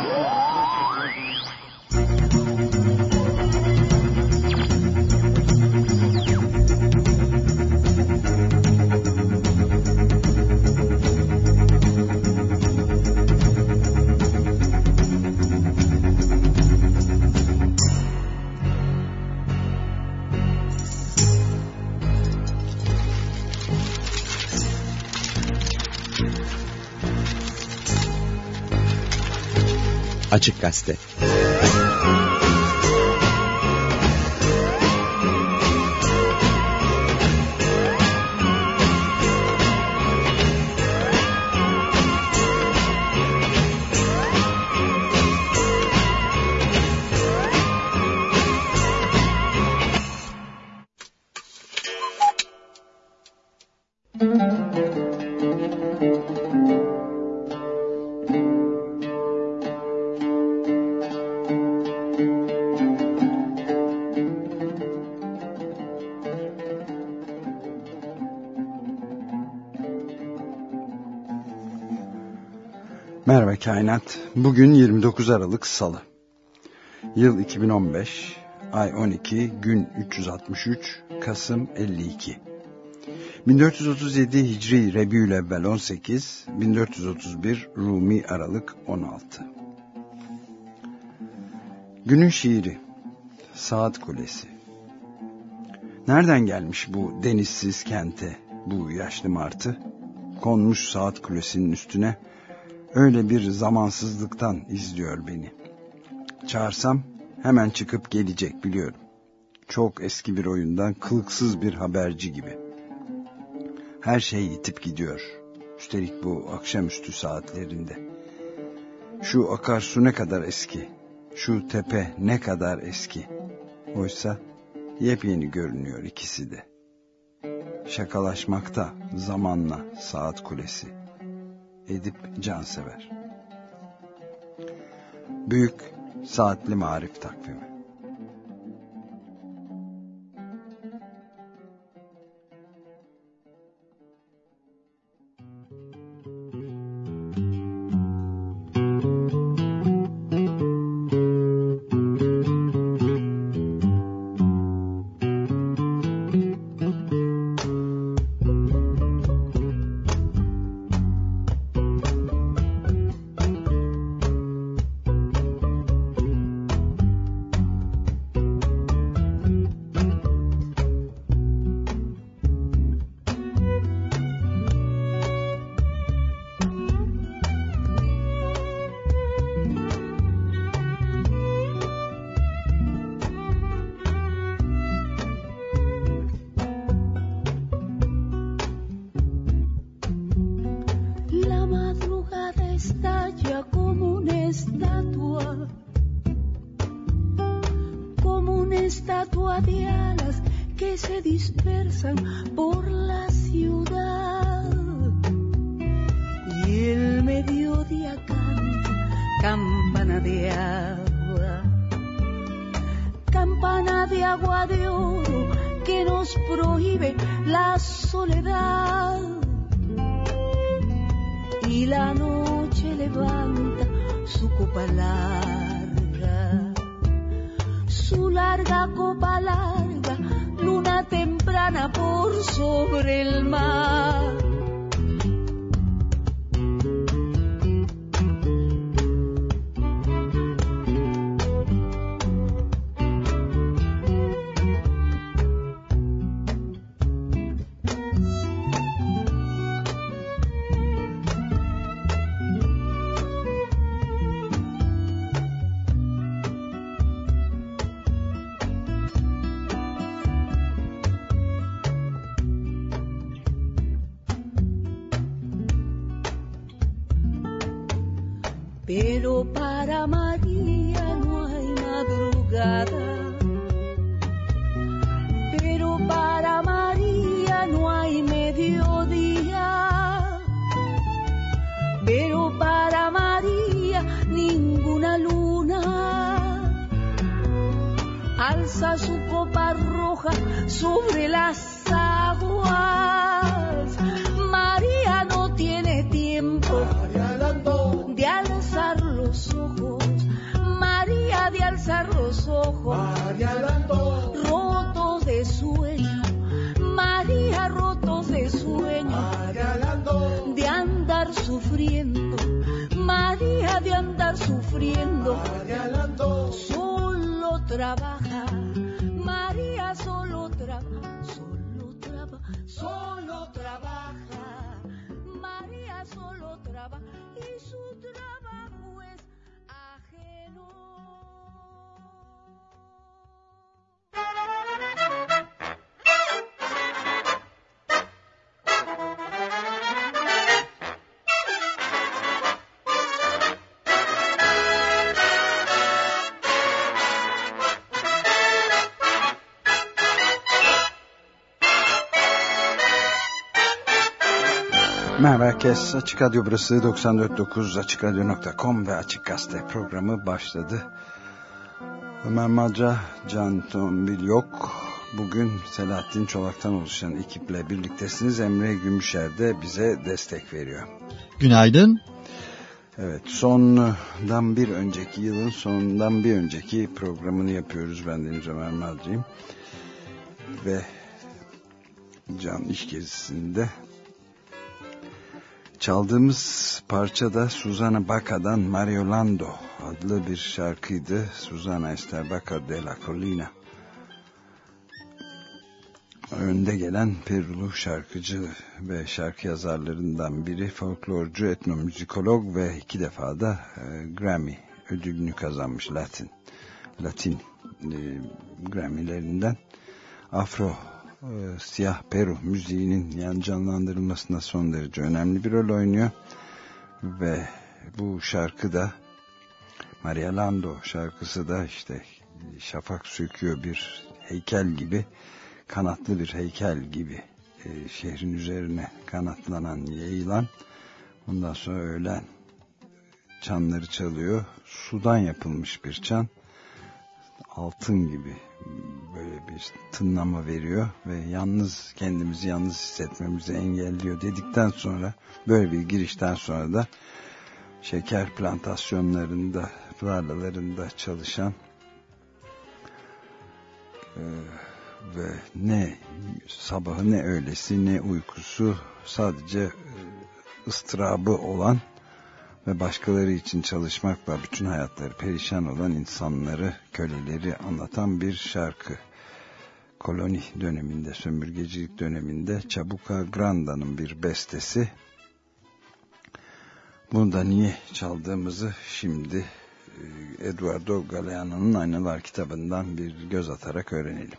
Yeah. Açık Kainat. Bugün 29 Aralık Salı. Yıl 2015, ay 12, gün 363, Kasım 52. 1437 Hicri Rebiülevvel 18, 1431 Rumi Aralık 16. Günün şiiri Saat Kulesi Nereden gelmiş bu denizsiz kente bu yaşlı martı? Konmuş saat kulesinin üstüne öyle bir zamansızlıktan izliyor beni. Çağırsam hemen çıkıp gelecek biliyorum. Çok eski bir oyundan kılıksız bir haberci gibi. Her şey yitip gidiyor. Üstelik bu akşamüstü saatlerinde. Şu akarsu ne kadar eski. Şu tepe ne kadar eski. Oysa yepyeni görünüyor ikisi de. Şakalaşmakta zamanla saat kulesi. Edip Cansever Büyük Saatli Marif Takvimi prohíbe la soledad. Y la noche levanta su copa larga, su larga copa larga, luna temprana por sobre el mar herkes. Açık Radyo burası 94.9 AçıkRadyo.com ve Açık Gazete programı başladı. Ömer Madra, Can Tombil yok. Bugün Selahattin Çolak'tan oluşan ekiple birliktesiniz. Emre Gümüşer de bize destek veriyor. Günaydın. Evet, sondan bir önceki yılın sonundan bir önceki programını yapıyoruz. Ben Deniz Ömer Madra'yım. Ve Can iş gezisinde Çaldığımız parça da Susana Baca'dan Mario Lando adlı bir şarkıydı. Susana Esther Baca de la Colina. Önde gelen Perulu şarkıcı ve şarkı yazarlarından biri folklorcu, etnomüzikolog ve iki defa da e, Grammy ödülünü kazanmış Latin. Latin e, Grammy'lerinden Afro e, siyah Peru müziğinin yani canlandırılmasında son derece önemli bir rol oynuyor. Ve bu şarkı da Maria Lando şarkısı da işte şafak söküyor bir heykel gibi kanatlı bir heykel gibi e, şehrin üzerine kanatlanan yayılan ondan sonra öğlen çanları çalıyor. Sudan yapılmış bir çan altın gibi böyle bir tınlama veriyor ve yalnız kendimizi yalnız hissetmemizi engelliyor dedikten sonra böyle bir girişten sonra da şeker plantasyonlarında tarlalarında çalışan e, ve ne sabahı ne öğlesi ne uykusu sadece e, ıstırabı olan ve başkaları için çalışmakla bütün hayatları perişan olan insanları, köleleri anlatan bir şarkı. Koloni döneminde, sömürgecilik döneminde Çabuka Granda'nın bir bestesi. Bunu da niye çaldığımızı şimdi e, Eduardo Galeano'nun Aynalar kitabından bir göz atarak öğrenelim.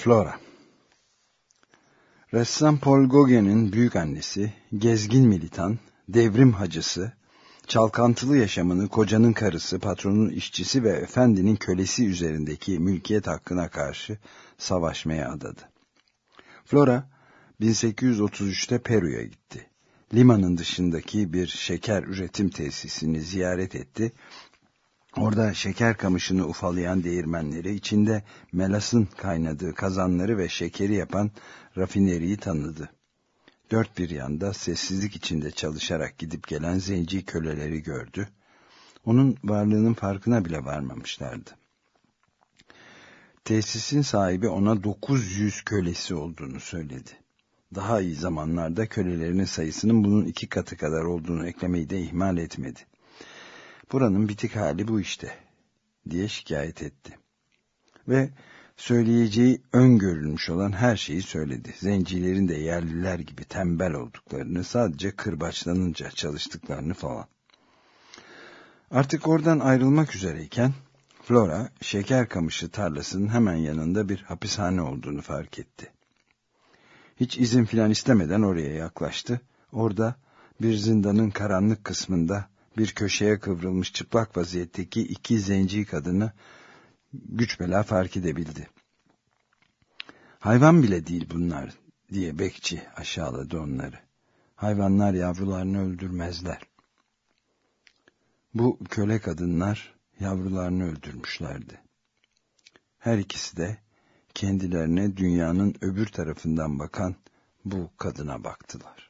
Flora Ressam Paul Gauguin'in büyük annesi, gezgin militan, devrim hacısı, çalkantılı yaşamını kocanın karısı, patronun işçisi ve efendinin kölesi üzerindeki mülkiyet hakkına karşı savaşmaya adadı. Flora, 1833'te Peru'ya gitti. Limanın dışındaki bir şeker üretim tesisini ziyaret etti Orada şeker kamışını ufalayan değirmenleri, içinde melasın kaynadığı kazanları ve şekeri yapan rafineriyi tanıdı. Dört bir yanda sessizlik içinde çalışarak gidip gelen zenci köleleri gördü. Onun varlığının farkına bile varmamışlardı. Tesisin sahibi ona 900 kölesi olduğunu söyledi. Daha iyi zamanlarda kölelerinin sayısının bunun iki katı kadar olduğunu eklemeyi de ihmal etmedi. Buranın bitik hali bu işte diye şikayet etti. Ve söyleyeceği öngörülmüş olan her şeyi söyledi. Zencilerin de yerliler gibi tembel olduklarını, sadece kırbaçlanınca çalıştıklarını falan. Artık oradan ayrılmak üzereyken Flora, şeker kamışı tarlasının hemen yanında bir hapishane olduğunu fark etti. Hiç izin filan istemeden oraya yaklaştı. Orada bir zindanın karanlık kısmında bir köşeye kıvrılmış çıplak vaziyetteki iki zenci kadını güç bela fark edebildi. Hayvan bile değil bunlar diye bekçi aşağıladı onları. Hayvanlar yavrularını öldürmezler. Bu köle kadınlar yavrularını öldürmüşlerdi. Her ikisi de kendilerine dünyanın öbür tarafından bakan bu kadına baktılar.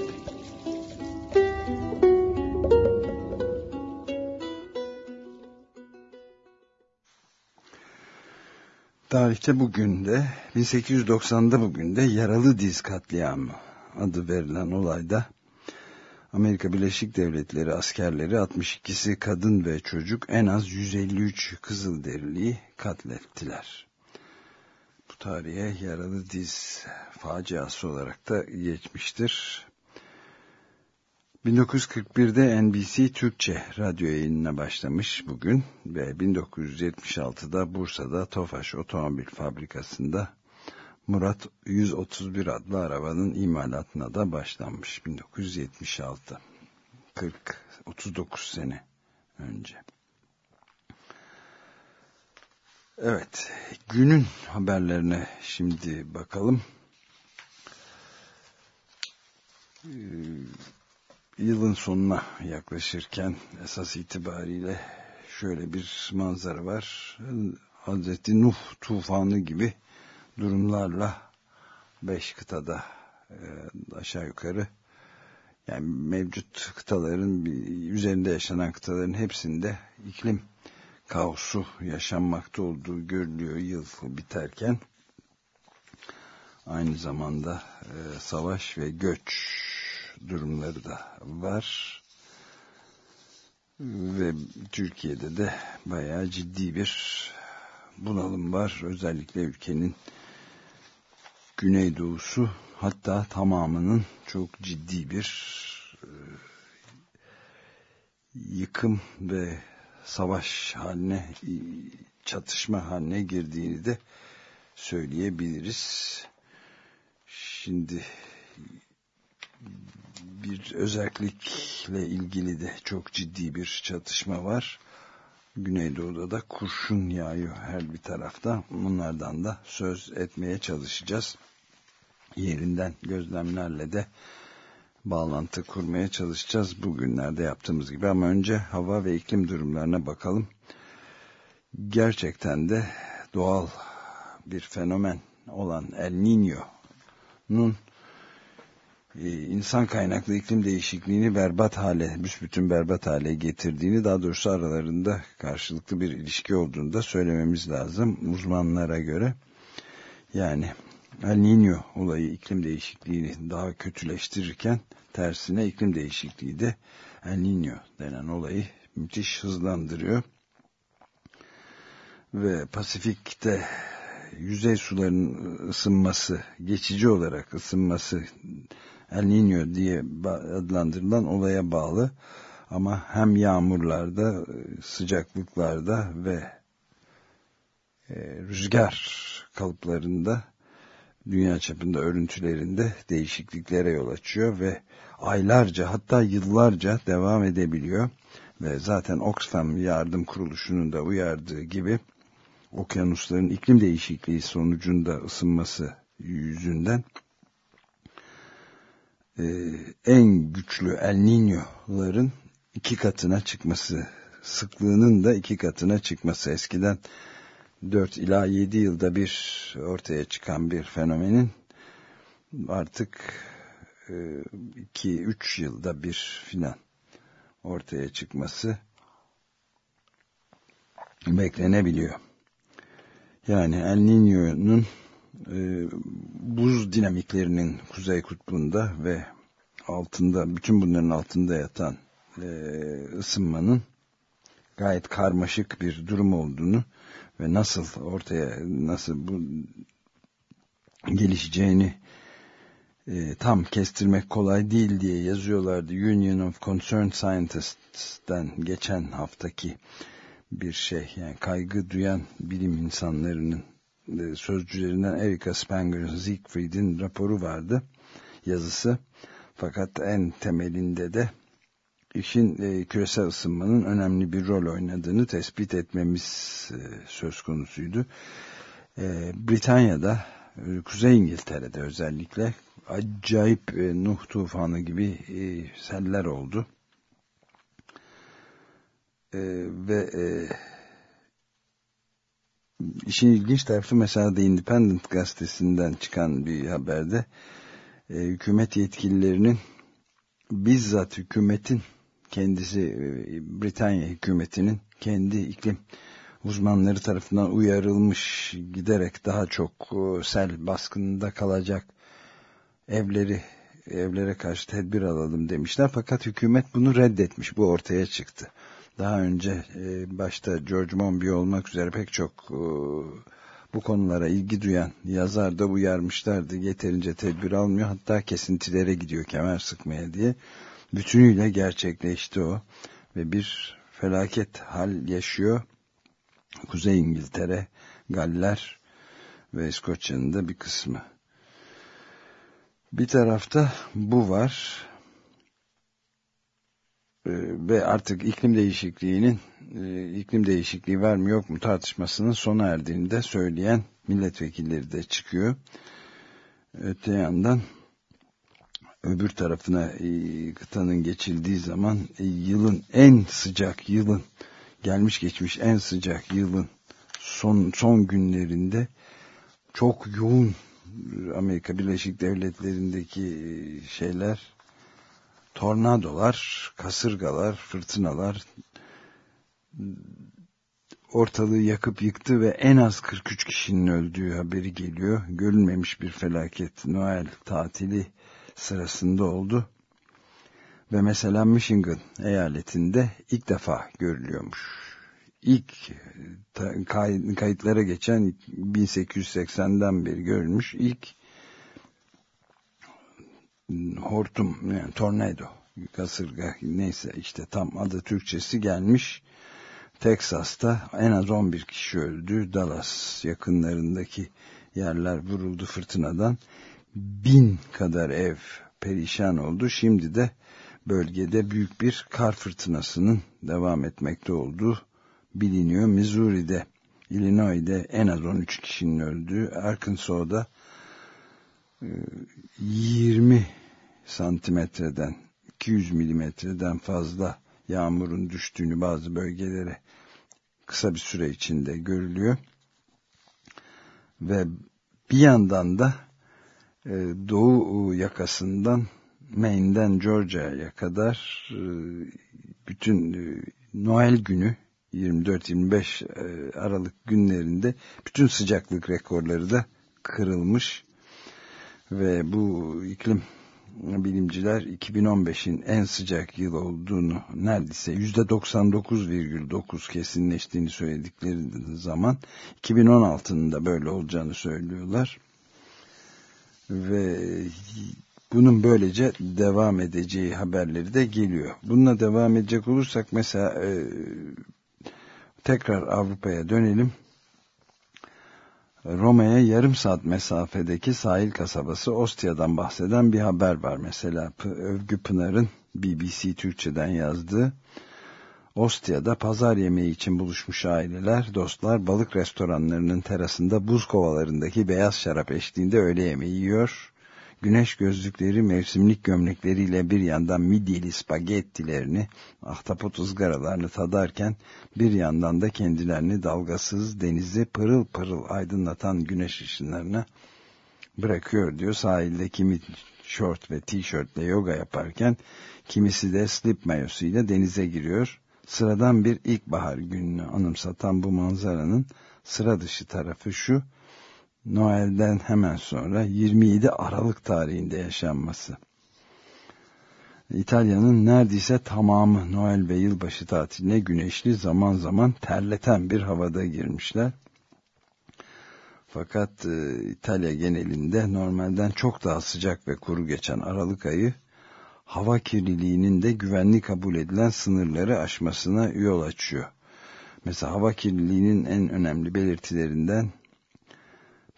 Tarihte bugün de 1890'da bugün de yaralı diz katliamı adı verilen olayda Amerika Birleşik Devletleri askerleri 62'si kadın ve çocuk en az 153 Kızılderiliyi katlettiler. Bu tarihe yaralı diz faciası olarak da geçmiştir. 1941'de NBC Türkçe radyo yayınına başlamış bugün ve 1976'da Bursa'da Tofaş Otomobil Fabrikası'nda Murat 131 adlı arabanın imalatına da başlanmış 1976. 40 39 sene önce. Evet, günün haberlerine şimdi bakalım. Ee, yılın sonuna yaklaşırken esas itibariyle şöyle bir manzara var. Hazreti Nuh tufanı gibi durumlarla beş kıtada e, aşağı yukarı yani mevcut kıtaların üzerinde yaşanan kıtaların hepsinde iklim kaosu yaşanmakta olduğu görülüyor yıl biterken aynı zamanda e, savaş ve göç durumları da var ve Türkiye'de de bayağı ciddi bir bunalım var özellikle ülkenin güneydoğusu hatta tamamının çok ciddi bir e, yıkım ve savaş haline çatışma haline girdiğini de söyleyebiliriz. Şimdi bir özellikle ilgili de çok ciddi bir çatışma var. Güneydoğu'da da kurşun yağıyor her bir tarafta. Bunlardan da söz etmeye çalışacağız. Yerinden gözlemlerle de bağlantı kurmaya çalışacağız bugünlerde yaptığımız gibi. Ama önce hava ve iklim durumlarına bakalım. Gerçekten de doğal bir fenomen olan El Niño'nun insan kaynaklı iklim değişikliğini berbat hale, büsbütün berbat hale getirdiğini, daha doğrusu aralarında karşılıklı bir ilişki olduğunu da söylememiz lazım uzmanlara göre. Yani El Niño olayı iklim değişikliğini daha kötüleştirirken tersine iklim değişikliği de El Niño denen olayı müthiş hızlandırıyor. Ve Pasifik'te yüzey sularının ısınması, geçici olarak ısınması El Niño diye adlandırılan olaya bağlı. Ama hem yağmurlarda, sıcaklıklarda ve e, rüzgar kalıplarında dünya çapında örüntülerinde değişikliklere yol açıyor ve aylarca hatta yıllarca devam edebiliyor. Ve zaten Oxfam yardım kuruluşunun da uyardığı gibi okyanusların iklim değişikliği sonucunda ısınması yüzünden e, en güçlü El Niño'ların iki katına çıkması, sıklığının da iki katına çıkması eskiden 4 ila 7 yılda bir ortaya çıkan bir fenomenin artık 2-3 e, yılda bir filan ortaya çıkması beklenebiliyor. Yani El Niño'nun e, buz dinamiklerinin kuzey kutbunda ve altında bütün bunların altında yatan e, ısınmanın gayet karmaşık bir durum olduğunu ve nasıl ortaya nasıl bu gelişeceğini e, tam kestirmek kolay değil diye yazıyorlardı. Union of Concerned Scientists'ten geçen haftaki bir şey yani kaygı duyan bilim insanlarının sözcülerinden Erika Spengler'ın Siegfried'in raporu vardı yazısı. Fakat en temelinde de işin e, küresel ısınmanın önemli bir rol oynadığını tespit etmemiz e, söz konusuydu. E, Britanya'da, e, Kuzey İngiltere'de özellikle acayip e, Nuh tufanı gibi e, seller oldu. E, ve e, işin ilginç tarafı mesela The Independent gazetesinden çıkan bir haberde e, hükümet yetkililerinin bizzat hükümetin kendisi e, Britanya hükümetinin kendi iklim uzmanları tarafından uyarılmış giderek daha çok e, sel baskınında kalacak evleri evlere karşı tedbir alalım demişler fakat hükümet bunu reddetmiş bu ortaya çıktı. Daha önce e, başta George Monbiot olmak üzere pek çok bu konulara ilgi duyan yazar da uyarmışlardı. Yeterince tedbir almıyor hatta kesintilere gidiyor kemer sıkmaya diye bütünüyle gerçekleşti o ve bir felaket hal yaşıyor. Kuzey İngiltere, Galler ve İskoçya'nın da bir kısmı. Bir tarafta bu var ve artık iklim değişikliğinin e, iklim değişikliği var mı yok mu tartışmasının sona erdiğini de söyleyen milletvekilleri de çıkıyor. Öte yandan öbür tarafına e, kıtanın geçildiği zaman e, yılın en sıcak yılın gelmiş geçmiş en sıcak yılın son son günlerinde çok yoğun Amerika Birleşik Devletleri'ndeki şeyler tornadolar, kasırgalar, fırtınalar ortalığı yakıp yıktı ve en az 43 kişinin öldüğü haberi geliyor. Görülmemiş bir felaket. Noel tatili sırasında oldu. Ve mesela Michigan eyaletinde ilk defa görülüyormuş. İlk kayıtlara geçen 1880'den beri görülmüş ilk hortum yani tornado kasırga neyse işte tam adı Türkçesi gelmiş. Texas'ta en az 11 kişi öldü. Dallas yakınlarındaki yerler vuruldu fırtınadan bin kadar ev perişan oldu. Şimdi de bölgede büyük bir kar fırtınasının devam etmekte olduğu biliniyor. Missouri'de, Illinois'de en az 13 kişinin öldüğü, Arkansas'da 20 e, santimetreden 200 milimetreden fazla yağmurun düştüğünü bazı bölgelere kısa bir süre içinde görülüyor. Ve bir yandan da e, doğu yakasından Maine'den Georgia'ya kadar e, bütün e, Noel günü 24-25 Aralık günlerinde bütün sıcaklık rekorları da kırılmış ve bu iklim bilimciler 2015'in en sıcak yıl olduğunu neredeyse %99,9 kesinleştiğini söyledikleri zaman 2016'nın da böyle olacağını söylüyorlar ve bunun böylece devam edeceği haberleri de geliyor. Bununla devam edecek olursak mesela e, tekrar Avrupa'ya dönelim. Roma'ya yarım saat mesafedeki sahil kasabası Ostia'dan bahseden bir haber var. Mesela Övgü Pınar'ın BBC Türkçe'den yazdığı Ostia'da pazar yemeği için buluşmuş aileler, dostlar balık restoranlarının terasında buz kovalarındaki beyaz şarap eşliğinde öğle yemeği yiyor. Güneş gözlükleri, mevsimlik gömlekleriyle bir yandan midyeli spagettilerini, ahtapot ızgaralarını tadarken bir yandan da kendilerini dalgasız denizi pırıl pırıl aydınlatan güneş ışınlarına bırakıyor diyor. Sahilde kimi şort ve tişörtle yoga yaparken kimisi de slip mayosuyla denize giriyor Sıradan bir ilkbahar gününü anımsatan bu manzaranın sıra dışı tarafı şu, Noel'den hemen sonra 27 Aralık tarihinde yaşanması. İtalya'nın neredeyse tamamı Noel ve yılbaşı tatiline güneşli zaman zaman terleten bir havada girmişler. Fakat e, İtalya genelinde normalden çok daha sıcak ve kuru geçen Aralık ayı hava kirliliğinin de güvenli kabul edilen sınırları aşmasına yol açıyor. Mesela hava kirliliğinin en önemli belirtilerinden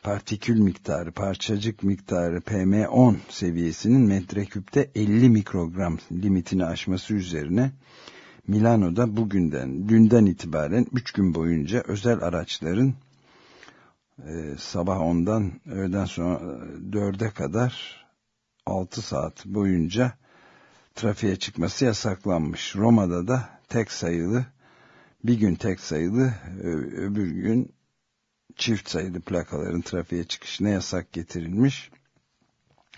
partikül miktarı, parçacık miktarı PM10 seviyesinin metreküpte 50 mikrogram limitini aşması üzerine Milano'da bugünden, dünden itibaren 3 gün boyunca özel araçların e, sabah 10'dan öğleden sonra 4'e kadar 6 saat boyunca trafiğe çıkması yasaklanmış. Roma'da da tek sayılı bir gün tek sayılı öbür gün çift sayılı plakaların trafiğe çıkışına yasak getirilmiş.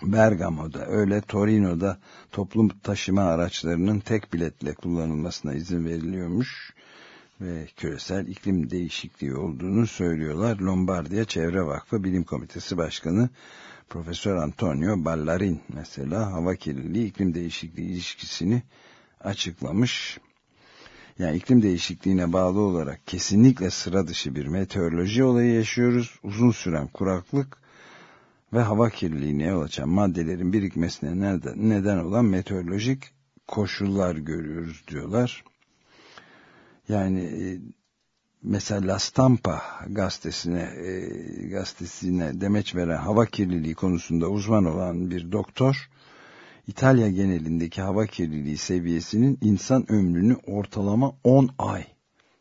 Bergamo'da öyle Torino'da toplum taşıma araçlarının tek biletle kullanılmasına izin veriliyormuş ve küresel iklim değişikliği olduğunu söylüyorlar. Lombardiya Çevre Vakfı Bilim Komitesi Başkanı Profesör Antonio Ballarin mesela hava kirliliği iklim değişikliği ilişkisini açıklamış. Yani iklim değişikliğine bağlı olarak kesinlikle sıra dışı bir meteoroloji olayı yaşıyoruz. Uzun süren kuraklık ve hava kirliliğine yol açan maddelerin birikmesine neden olan meteorolojik koşullar görüyoruz diyorlar. Yani e, mesela La Stampa gazetesine e, gazetesine demeç veren hava kirliliği konusunda uzman olan bir doktor İtalya genelindeki hava kirliliği seviyesinin insan ömrünü ortalama 10 ay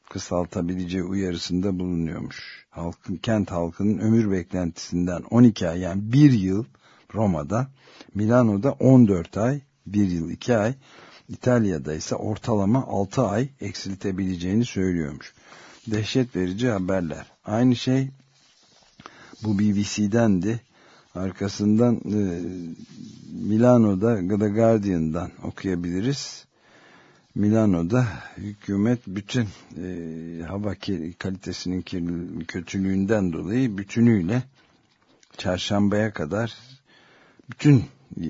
kısaltabileceği uyarısında bulunuyormuş. Halkın, kent halkının ömür beklentisinden 12 ay yani 1 yıl Roma'da, Milano'da 14 ay, 1 yıl 2 ay, İtalya'da ise ortalama 6 ay eksiltebileceğini söylüyormuş. Dehşet verici haberler. Aynı şey bu BBC'dendi. Arkasından e, Milano'da The Guardian'dan okuyabiliriz. Milano'da hükümet bütün e, hava kalitesinin kötülüğünden dolayı bütünüyle çarşambaya kadar bütün e,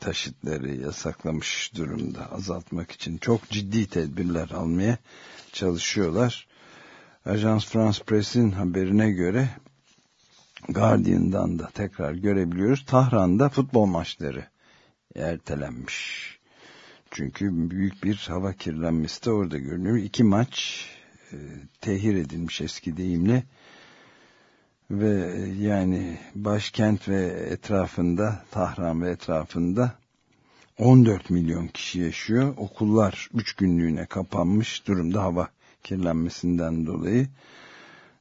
taşıtları yasaklamış durumda azaltmak için çok ciddi tedbirler almaya çalışıyorlar. Ajans France Press'in haberine göre Guardian'dan da tekrar görebiliyoruz. Tahran'da futbol maçları ertelenmiş. Çünkü büyük bir hava kirlenmesi de orada görünüyor. İki maç e, tehir edilmiş eski deyimle ve e, yani başkent ve etrafında Tahran ve etrafında 14 milyon kişi yaşıyor. Okullar 3 günlüğüne kapanmış durumda hava kirlenmesinden dolayı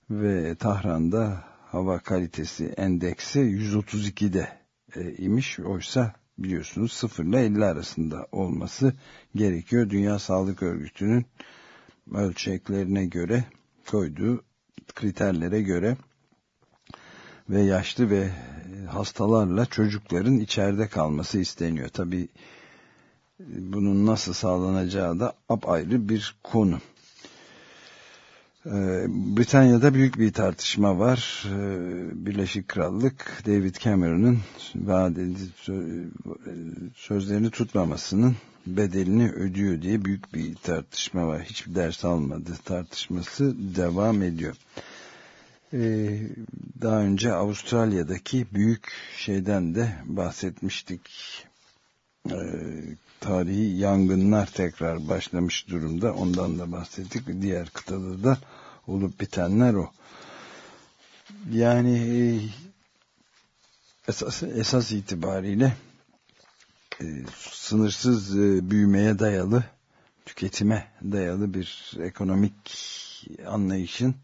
ve Tahran'da hava kalitesi endeksi 132'de e, imiş. Oysa biliyorsunuz 0 ile 50 arasında olması gerekiyor. Dünya Sağlık Örgütü'nün ölçeklerine göre koyduğu kriterlere göre ve yaşlı ve hastalarla çocukların içeride kalması isteniyor. Tabi bunun nasıl sağlanacağı da apayrı bir konu. Ee, Britanya'da büyük bir tartışma var. Ee, Birleşik Krallık David Cameron'ın sözlerini tutmamasının bedelini ödüyor diye büyük bir tartışma var. Hiçbir ders almadı tartışması devam ediyor. Ee, daha önce Avustralya'daki büyük şeyden de bahsetmiştik. Tarihi yangınlar tekrar başlamış durumda. Ondan da bahsettik. Diğer kıtada da olup bitenler o. Yani e, esas, esas itibariyle e, sınırsız e, büyümeye dayalı, tüketime dayalı bir ekonomik anlayışın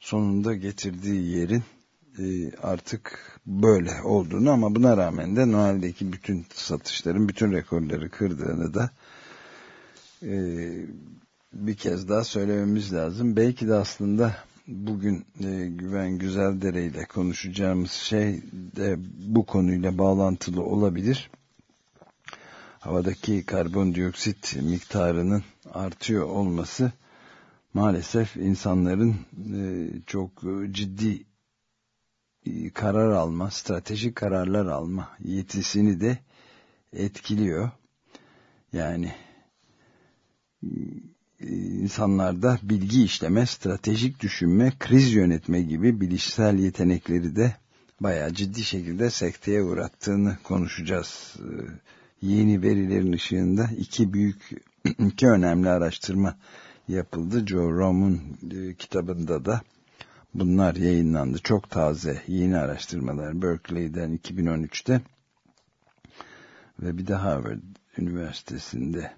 sonunda getirdiği yerin artık böyle olduğunu ama buna rağmen de Noel'deki bütün satışların bütün rekorları kırdığını da e, bir kez daha söylememiz lazım. Belki de aslında bugün e, Güven Güzeldere ile konuşacağımız şey de bu konuyla bağlantılı olabilir. havadaki karbondioksit miktarının artıyor olması maalesef insanların e, çok ciddi e, karar alma, stratejik kararlar alma yetisini de etkiliyor. Yani e, insanlarda bilgi işleme, stratejik düşünme, kriz yönetme gibi bilişsel yetenekleri de bayağı ciddi şekilde sekteye uğrattığını konuşacağız. E, yeni verilerin ışığında iki büyük, iki önemli araştırma yapıldı. Joe Rome'un kitabında da bunlar yayınlandı. Çok taze yeni araştırmalar Berkeley'den 2013'te ve bir de Harvard Üniversitesi'nde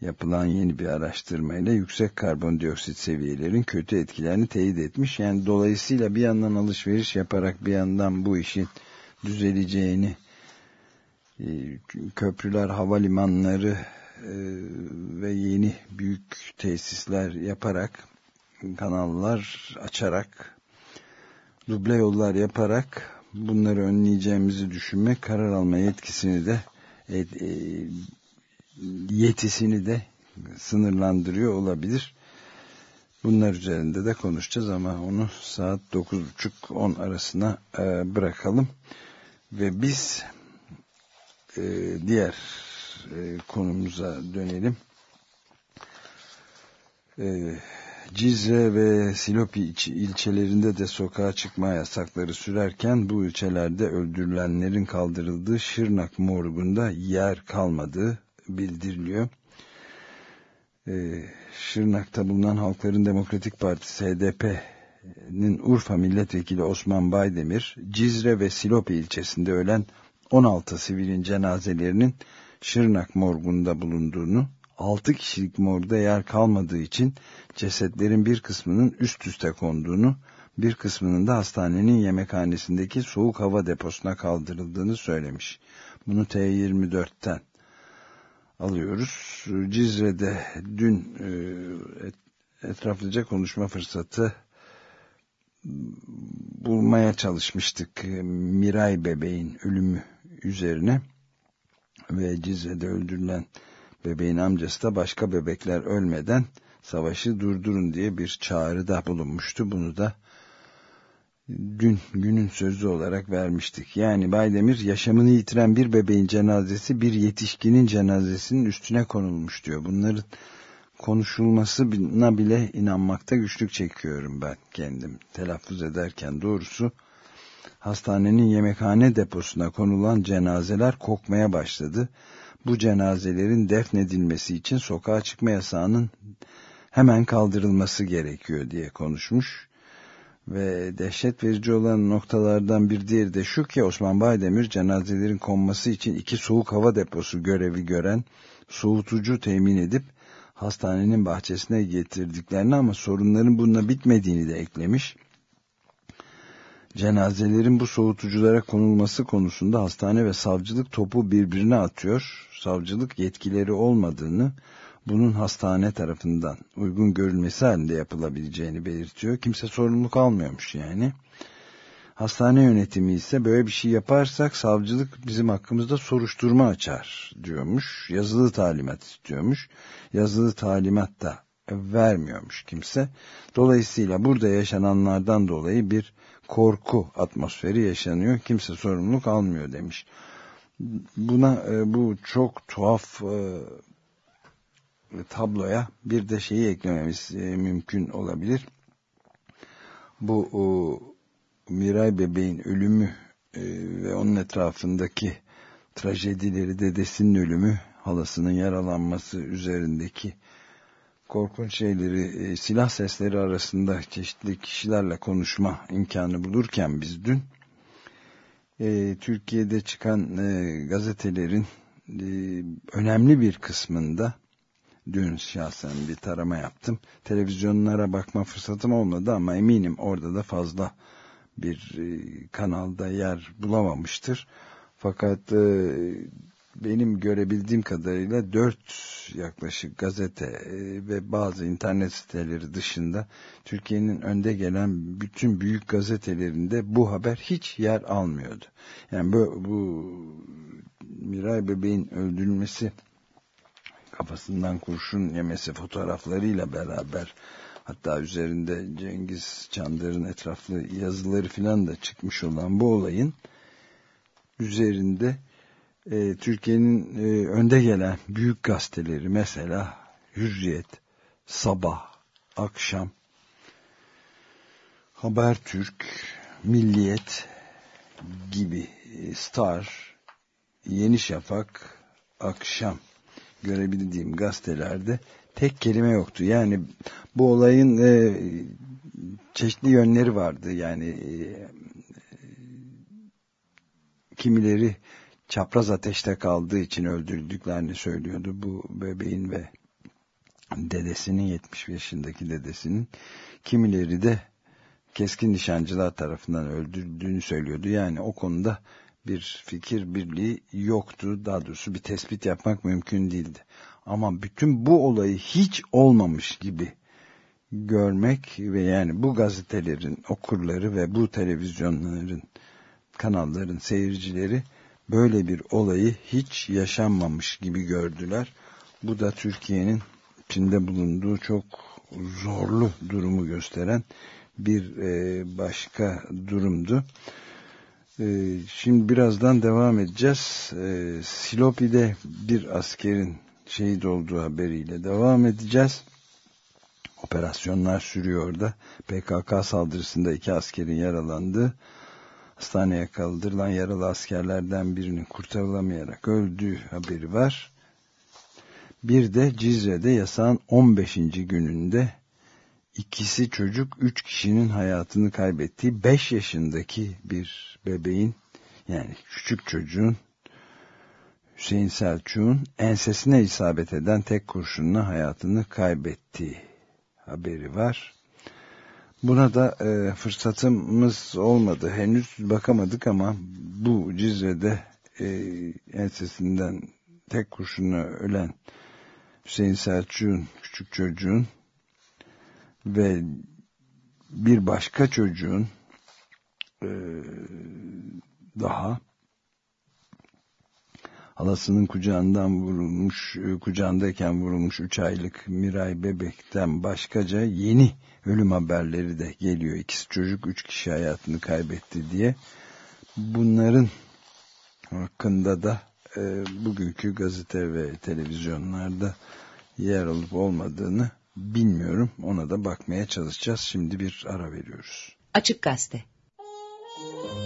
yapılan yeni bir araştırmayla yüksek karbondioksit seviyelerin kötü etkilerini teyit etmiş. Yani dolayısıyla bir yandan alışveriş yaparak bir yandan bu işin düzeleceğini e, köprüler, havalimanları e, ve yeni büyük tesisler yaparak kanallar açarak duble yollar yaparak bunları önleyeceğimizi düşünmek karar alma yetkisini de e, yetisini de sınırlandırıyor olabilir. Bunlar üzerinde de konuşacağız ama onu saat 9.30-10 arasına e, bırakalım. Ve biz e, diğer e, konumuza dönelim. E, Cizre ve Silopi ilçelerinde de sokağa çıkma yasakları sürerken bu ilçelerde öldürülenlerin kaldırıldığı Şırnak morgunda yer kalmadığı bildiriliyor. Ee, Şırnak'ta bulunan Halkların Demokratik Partisi HDP'nin Urfa Milletvekili Osman Baydemir, Cizre ve Silopi ilçesinde ölen 16 sivilin cenazelerinin Şırnak morgunda bulunduğunu 6 kişilik morda yer kalmadığı için cesetlerin bir kısmının üst üste konduğunu, bir kısmının da hastanenin yemekhanesindeki soğuk hava deposuna kaldırıldığını söylemiş. Bunu T24'ten alıyoruz. Cizre'de dün e, etraflıca konuşma fırsatı bulmaya çalışmıştık. Miray bebeğin ölümü üzerine ve Cizre'de öldürülen Bebeğin amcası da başka bebekler ölmeden savaşı durdurun diye bir çağrıda bulunmuştu. Bunu da dün günün sözü olarak vermiştik. Yani Baydemir yaşamını yitiren bir bebeğin cenazesi bir yetişkinin cenazesinin üstüne konulmuş diyor. Bunların konuşulmasına bile inanmakta güçlük çekiyorum ben kendim telaffuz ederken doğrusu. Hastanenin yemekhane deposuna konulan cenazeler kokmaya başladı bu cenazelerin defnedilmesi için sokağa çıkma yasağının hemen kaldırılması gerekiyor diye konuşmuş. Ve dehşet verici olan noktalardan bir diğeri de şu ki Osman Baydemir cenazelerin konması için iki soğuk hava deposu görevi gören soğutucu temin edip hastanenin bahçesine getirdiklerini ama sorunların bununla bitmediğini de eklemiş cenazelerin bu soğutuculara konulması konusunda hastane ve savcılık topu birbirine atıyor. Savcılık yetkileri olmadığını, bunun hastane tarafından uygun görülmesi halinde yapılabileceğini belirtiyor. Kimse sorumluluk almıyormuş yani. Hastane yönetimi ise böyle bir şey yaparsak savcılık bizim hakkımızda soruşturma açar diyormuş. Yazılı talimat istiyormuş. Yazılı talimat da vermiyormuş kimse. Dolayısıyla burada yaşananlardan dolayı bir korku atmosferi yaşanıyor. Kimse sorumluluk almıyor demiş. Buna e, bu çok tuhaf e, tabloya bir de şeyi eklememiz e, mümkün olabilir. Bu o, Miray bebeğin ölümü e, ve onun etrafındaki trajedileri, dedesinin ölümü, halasının yaralanması üzerindeki korkunç şeyleri, e, silah sesleri arasında çeşitli kişilerle konuşma imkanı bulurken biz dün e, Türkiye'de çıkan e, gazetelerin e, önemli bir kısmında dün şahsen bir tarama yaptım. Televizyonlara bakma fırsatım olmadı ama eminim orada da fazla bir e, kanalda yer bulamamıştır. Fakat e, benim görebildiğim kadarıyla dört yaklaşık gazete e, ve bazı internet siteleri dışında Türkiye'nin önde gelen bütün büyük gazetelerinde bu haber hiç yer almıyordu. Yani bu, bu Miray bebeğin öldürülmesi kafasından kurşun yemesi fotoğraflarıyla beraber hatta üzerinde Cengiz Çandır'ın etraflı yazıları filan da çıkmış olan bu olayın üzerinde e, Türkiye'nin e, önde gelen büyük gazeteleri mesela Hürriyet, Sabah, Akşam, Habertürk, Milliyet gibi e, Star, Yeni Şafak, Akşam görebildiğim gazetelerde tek kelime yoktu. Yani bu olayın e, çeşitli yönleri vardı. Yani e, kimileri çapraz ateşte kaldığı için öldürdüklerini söylüyordu. Bu bebeğin ve dedesinin 70 yaşındaki dedesinin kimileri de keskin nişancılar tarafından öldürüldüğünü söylüyordu. Yani o konuda bir fikir birliği yoktu. Daha doğrusu bir tespit yapmak mümkün değildi. Ama bütün bu olayı hiç olmamış gibi görmek ve yani bu gazetelerin okurları ve bu televizyonların kanalların seyircileri böyle bir olayı hiç yaşanmamış gibi gördüler. Bu da Türkiye'nin içinde bulunduğu çok zorlu durumu gösteren bir e, başka durumdu. E, şimdi birazdan devam edeceğiz. E, Silopi'de bir askerin şehit olduğu haberiyle devam edeceğiz. Operasyonlar sürüyor orada. PKK saldırısında iki askerin yaralandığı, hastaneye kaldırılan yaralı askerlerden birinin kurtarılamayarak öldüğü haberi var. Bir de Cizre'de yasağın 15. gününde ikisi çocuk, üç kişinin hayatını kaybettiği 5 yaşındaki bir bebeğin yani küçük çocuğun Hüseyin Selçuk'un ensesine isabet eden tek kurşunla hayatını kaybettiği haberi var. Buna da e, fırsatımız olmadı. Henüz bakamadık ama bu Cizre'de e, ensesinden tek kurşunla ölen Hüseyin Selçuk'un küçük çocuğun ve bir başka çocuğun e, daha halasının kucağından vurulmuş, e, kucağındayken vurulmuş 3 aylık Miray Bebek'ten başkaca yeni ölüm haberleri de geliyor. İkisi çocuk, üç kişi hayatını kaybetti diye. Bunların hakkında da e, bugünkü gazete ve televizyonlarda yer alıp olmadığını bilmiyorum. Ona da bakmaya çalışacağız. Şimdi bir ara veriyoruz. Açık Gazete Them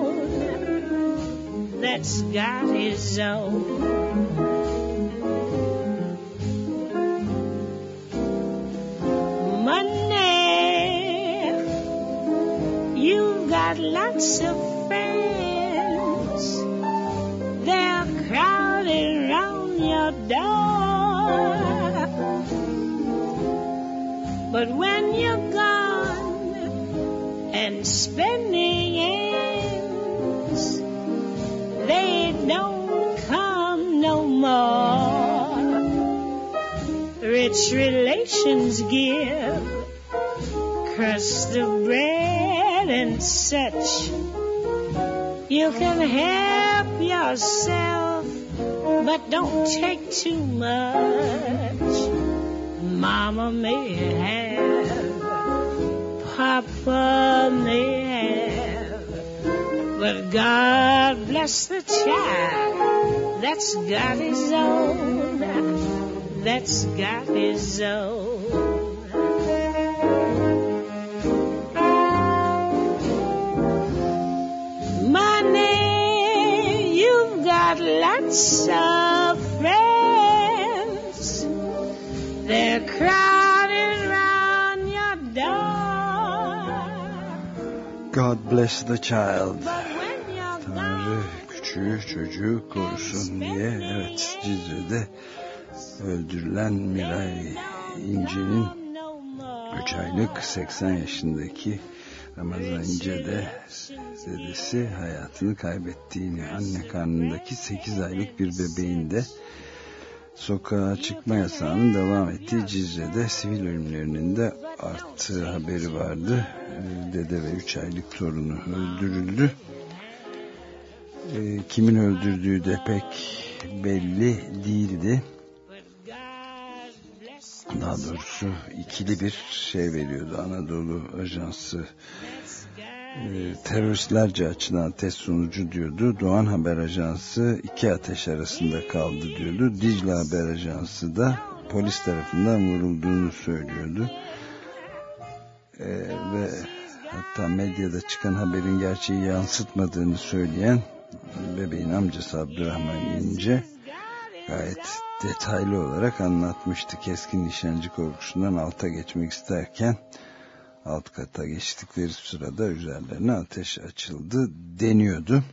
that's got his own. Money, you've got lots of friends. They're crowding around your door. But when Rich relations give crust of bread and such. You can help yourself but don't take too much. Mama may have, Papa may have, but God bless the child that's got his own, that's got his own. Money, you've got lots of friends. They're crowded round your door. God bless the child. But when you're Tanrı küçüğü çocuğu korusun diye evet Cizre'de öldürülen Miray İnci'nin 3 aylık 80 yaşındaki Ramazan İnce de dedesi hayatını kaybettiğini anne karnındaki 8 aylık bir bebeğin de sokağa çıkma yasağının devam ettiği Cizre'de sivil ölümlerinin de arttığı haberi vardı. Ee, Dede ve 3 aylık torunu öldürüldü. Ee, Kimin öldürdüğü de pek belli değildi. Daha doğrusu ikili bir şey veriyordu Anadolu Ajansı e, teröristlerce açılan test sonucu diyordu. Doğan Haber Ajansı iki ateş arasında kaldı diyordu. Dicle Haber Ajansı da polis tarafından vurulduğunu söylüyordu. E, ve hatta medyada çıkan haberin gerçeği yansıtmadığını söyleyen bebeğin amcası Abdurrahman İnce gayet detaylı olarak anlatmıştı. Keskin nişancı korkusundan alta geçmek isterken alt kata geçtikleri sırada üzerlerine ateş açıldı deniyordu.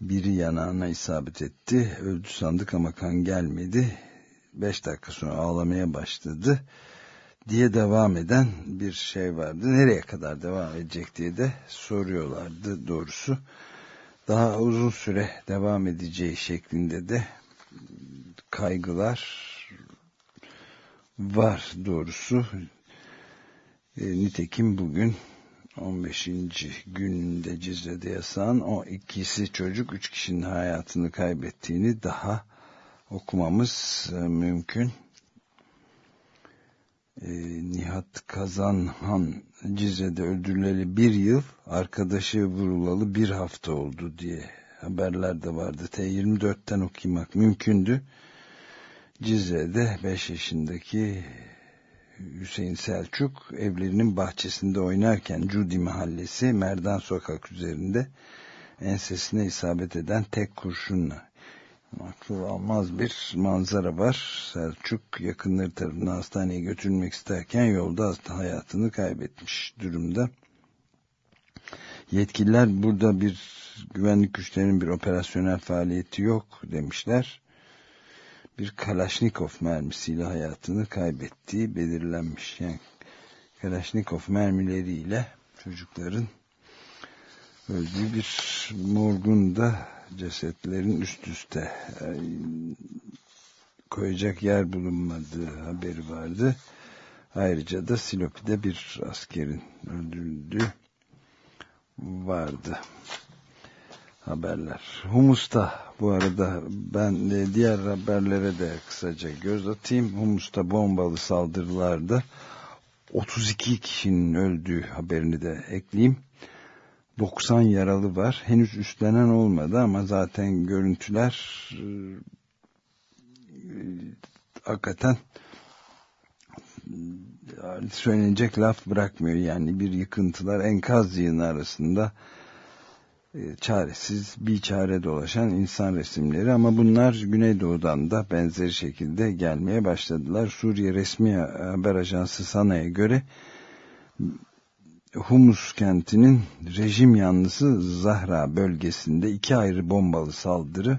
Biri yanağına isabet etti. Öldü sandık ama kan gelmedi. Beş dakika sonra ağlamaya başladı diye devam eden bir şey vardı. Nereye kadar devam edecek diye de soruyorlardı doğrusu. Daha uzun süre devam edeceği şeklinde de kaygılar var doğrusu. E, nitekim bugün 15. gününde Cizre'de yasağın o ikisi çocuk üç kişinin hayatını kaybettiğini daha okumamız e, mümkün. E, Nihat Kazanhan Cizre'de öldürüleli bir yıl arkadaşı vurulalı bir hafta oldu diye haberler de vardı. T24'ten okumak mümkündü. Cizre'de 5 yaşındaki Hüseyin Selçuk evlerinin bahçesinde oynarken Cudi Mahallesi Merdan Sokak üzerinde ensesine isabet eden tek kurşunla akıl almaz bir manzara var. Selçuk yakınları tarafından hastaneye götürülmek isterken yolda hayatını kaybetmiş durumda. Yetkililer burada bir güvenlik güçlerinin bir operasyonel faaliyeti yok demişler. Bir Kalaşnikov mermisiyle hayatını kaybettiği belirlenmiş. Yani Kalaşnikov mermileriyle çocukların öldüğü bir morgunda cesetlerin üst üste koyacak yer bulunmadığı haberi vardı. Ayrıca da Silopi'de bir askerin öldürüldüğü vardı haberler. Humus'ta bu arada ben diğer haberlere de kısaca göz atayım. Humus'ta bombalı saldırılarda 32 kişinin öldüğü haberini de ekleyeyim. 90 yaralı var. Henüz üstlenen olmadı ama zaten görüntüler e, hakikaten söylenecek laf bırakmıyor. Yani bir yıkıntılar enkaz yığını arasında e, çaresiz bir çare dolaşan insan resimleri ama bunlar Güneydoğu'dan da benzeri şekilde gelmeye başladılar. Suriye resmi haber ajansı Sana'ya göre Humus kentinin rejim yanlısı Zahra bölgesinde iki ayrı bombalı saldırı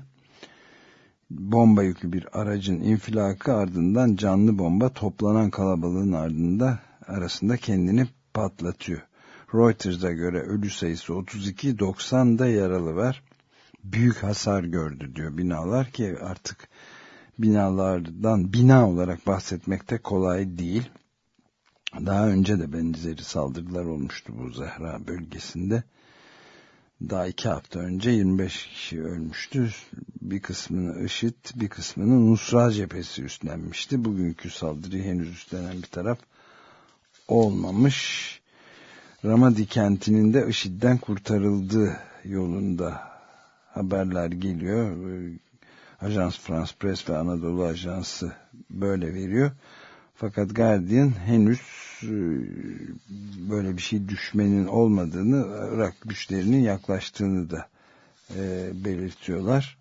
bomba yüklü bir aracın infilakı ardından canlı bomba toplanan kalabalığın ardında arasında kendini patlatıyor. Reuters'a göre ölü sayısı 32, 90 da yaralı var. Büyük hasar gördü diyor binalar ki artık binalardan bina olarak bahsetmekte kolay değil. Daha önce de benzeri saldırılar olmuştu bu Zehra bölgesinde. daha iki hafta önce 25 kişi ölmüştü. Bir kısmını IŞİD, bir kısmını Nusra cephesi üstlenmişti. Bugünkü saldırıyı henüz üstlenen bir taraf olmamış. Ramadi kentinin de IŞİD'den kurtarıldığı yolunda haberler geliyor. Ajans France Press ve Anadolu Ajansı böyle veriyor. Fakat Guardian henüz e, böyle bir şey düşmenin olmadığını, Irak güçlerinin yaklaştığını da e, belirtiyorlar.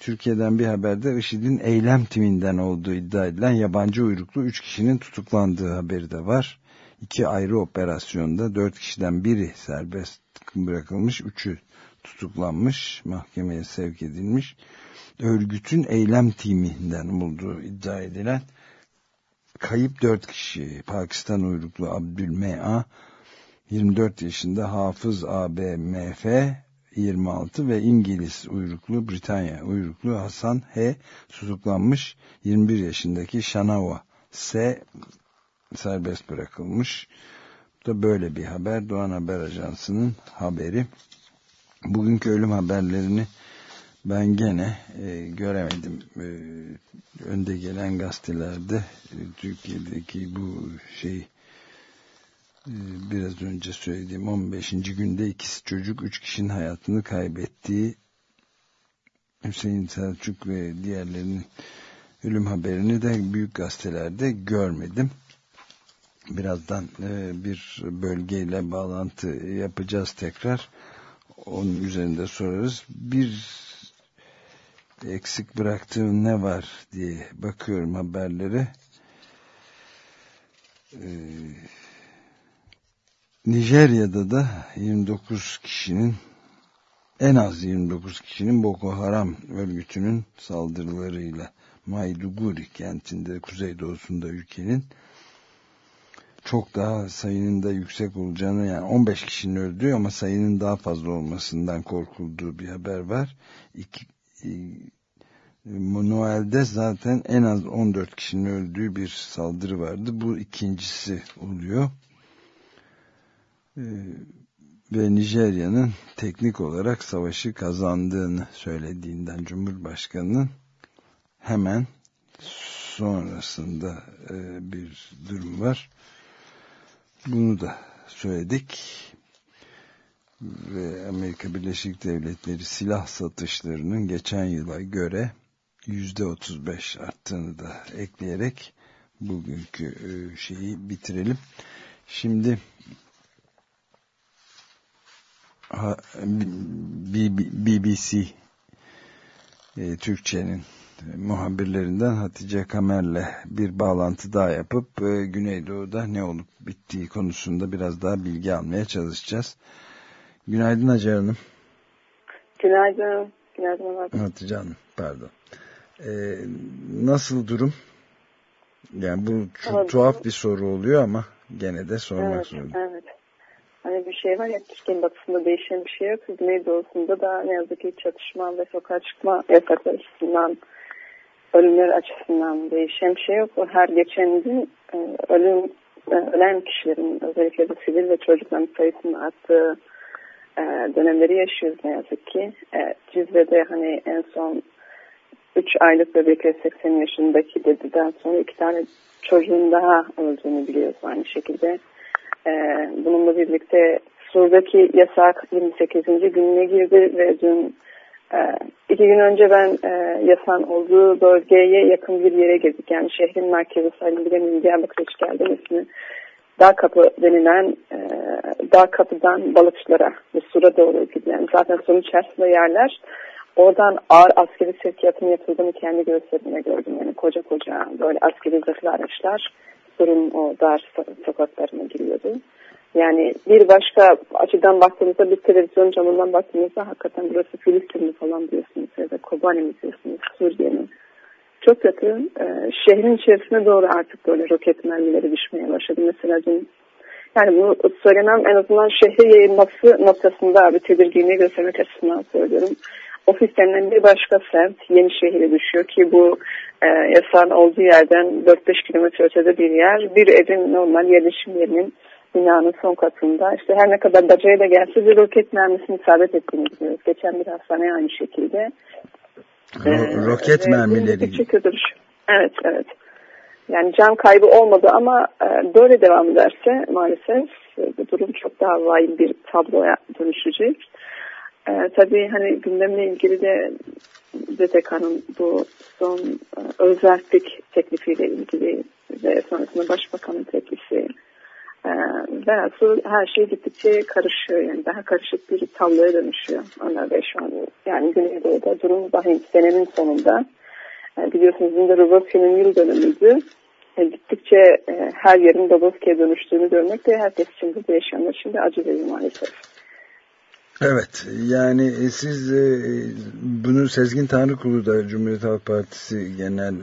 Türkiye'den bir haberde IŞİD'in eylem timinden olduğu iddia edilen yabancı uyruklu 3 kişinin tutuklandığı haberi de var. İki ayrı operasyonda 4 kişiden biri serbest bırakılmış, 3'ü tutuklanmış, mahkemeye sevk edilmiş. Örgütün eylem timinden olduğu iddia edilen kayıp 4 kişi Pakistan uyruklu Abdülmea 24 yaşında Hafız ABMF 26 ve İngiliz uyruklu Britanya uyruklu Hasan H tutuklanmış 21 yaşındaki Şanava S serbest bırakılmış. Bu da böyle bir haber. Doğan Haber Ajansı'nın haberi. Bugünkü ölüm haberlerini ben gene e, göremedim. E, önde gelen gazetelerde e, Türkiye'deki bu şey e, biraz önce söylediğim 15. günde ikisi çocuk üç kişinin hayatını kaybettiği Hüseyin Selçuk ve diğerlerinin ölüm haberini de büyük gazetelerde görmedim. Birazdan e, bir bölgeyle bağlantı yapacağız tekrar. Onun üzerinde sorarız. Bir eksik bıraktığım ne var diye bakıyorum haberlere. Ee, Nijerya'da da 29 kişinin en az 29 kişinin Boko Haram örgütünün saldırılarıyla Maiduguri kentinde kuzeydoğusunda ülkenin çok daha sayının da yüksek olacağını yani 15 kişinin öldüğü ama sayının daha fazla olmasından korkulduğu bir haber var. İki, Noel'de zaten en az 14 kişinin öldüğü bir saldırı vardı. Bu ikincisi oluyor. Ee, ve Nijerya'nın teknik olarak savaşı kazandığını söylediğinden Cumhurbaşkanı'nın hemen sonrasında e, bir durum var. Bunu da söyledik. Ve Amerika Birleşik Devletleri silah satışlarının geçen yıla göre yüzde otuz beş arttığını da ekleyerek bugünkü e, şeyi bitirelim. Şimdi BBC e, Türkçe'nin muhabirlerinden Hatice Kamer'le bir bağlantı daha yapıp e, Güneydoğu'da ne olup bittiği konusunda biraz daha bilgi almaya çalışacağız. Günaydın Hacer Hanım. Günaydın. Günaydın Hatice Hanım pardon. Ee, nasıl durum? Yani bu evet. tuhaf bir soru oluyor ama gene de sormak evet, zorundayım. Evet. Hani bir şey var ya Türkiye'nin batısında değişen bir şey yok. Güneydoğusunda da ne yazık ki çatışma ve sokağa çıkma yasakları açısından ölümler açısından değişen bir şey yok. Her geçen gün e, ölüm e, ölen kişilerin özellikle de sivil ve çocukların sayısının arttığı e, dönemleri yaşıyoruz ne yazık ki. E, Cizre'de hani en son 3 aylık bebekle 80 yaşındaki dediden sonra iki tane çocuğun daha öldüğünü biliyoruz aynı şekilde. E, bununla birlikte Sur'daki yasak 28. gününe girdi ve dün e, iki gün önce ben e, yasan olduğu bölgeye yakın bir yere girdik. Yani şehrin merkezi sayılabilen Diyarbakır'a hiç geldim ismi. Dağ kapı denilen e, dağ kapıdan balıkçılara ve sura doğru gidilen zaten surun içerisinde yerler Oradan ağır askeri sevkiyatın yapıldığını kendi gözlerimle gördüm. Yani koca koca böyle askeri zırhlı araçlar surun o dar sokaklarına giriyordu. Yani bir başka açıdan baktığımızda bir televizyon camından baktığımızda hakikaten burası Filistin mi falan diyorsunuz ya da Kobani mi diyorsunuz Suriye mi? Çok kötü. Ee, şehrin içerisine doğru artık böyle roket mermileri düşmeye başladı. Mesela dün yani bu söylemem en azından şehre yayılması noktasında bir tedirginliği göstermek açısından söylüyorum ofis bir başka semt Yenişehir'e düşüyor ki bu e, yasağın olduğu yerden 4-5 kilometre ötede bir yer. Bir evin normal yerleşim yerinin binanın son katında. İşte her ne kadar bacaya da gelse bir roket mermisini isabet ettiğini biliyoruz. Geçen bir hastaneye aynı şekilde. Ro- Ee, roket ve mermileri. küçük. Evet, evet. Yani can kaybı olmadı ama e, böyle devam ederse maalesef e, bu durum çok daha vahim bir tabloya dönüşecek. E, tabii hani gündemle ilgili de DTK'nın bu son e, özellik teklifiyle ilgili ve sonrasında başbakanın teklifi e, velhasıl her şey gittikçe karışıyor yani daha karışık bir tabloya dönüşüyor. Onlar da şu an yani Güneydoğu'da durum vahim senenin sonunda. Biliyorsunuz bugün de Roboski'nin yıl dönümüydü. E, gittikçe e, her yerin Roboski'ye dönüştüğünü görmek de herkes için burada yaşayanlar için de acı veriyor maalesef. Evet yani e, siz bunu Sezgin Tanrıkulu da Cumhuriyet Halk Partisi Genel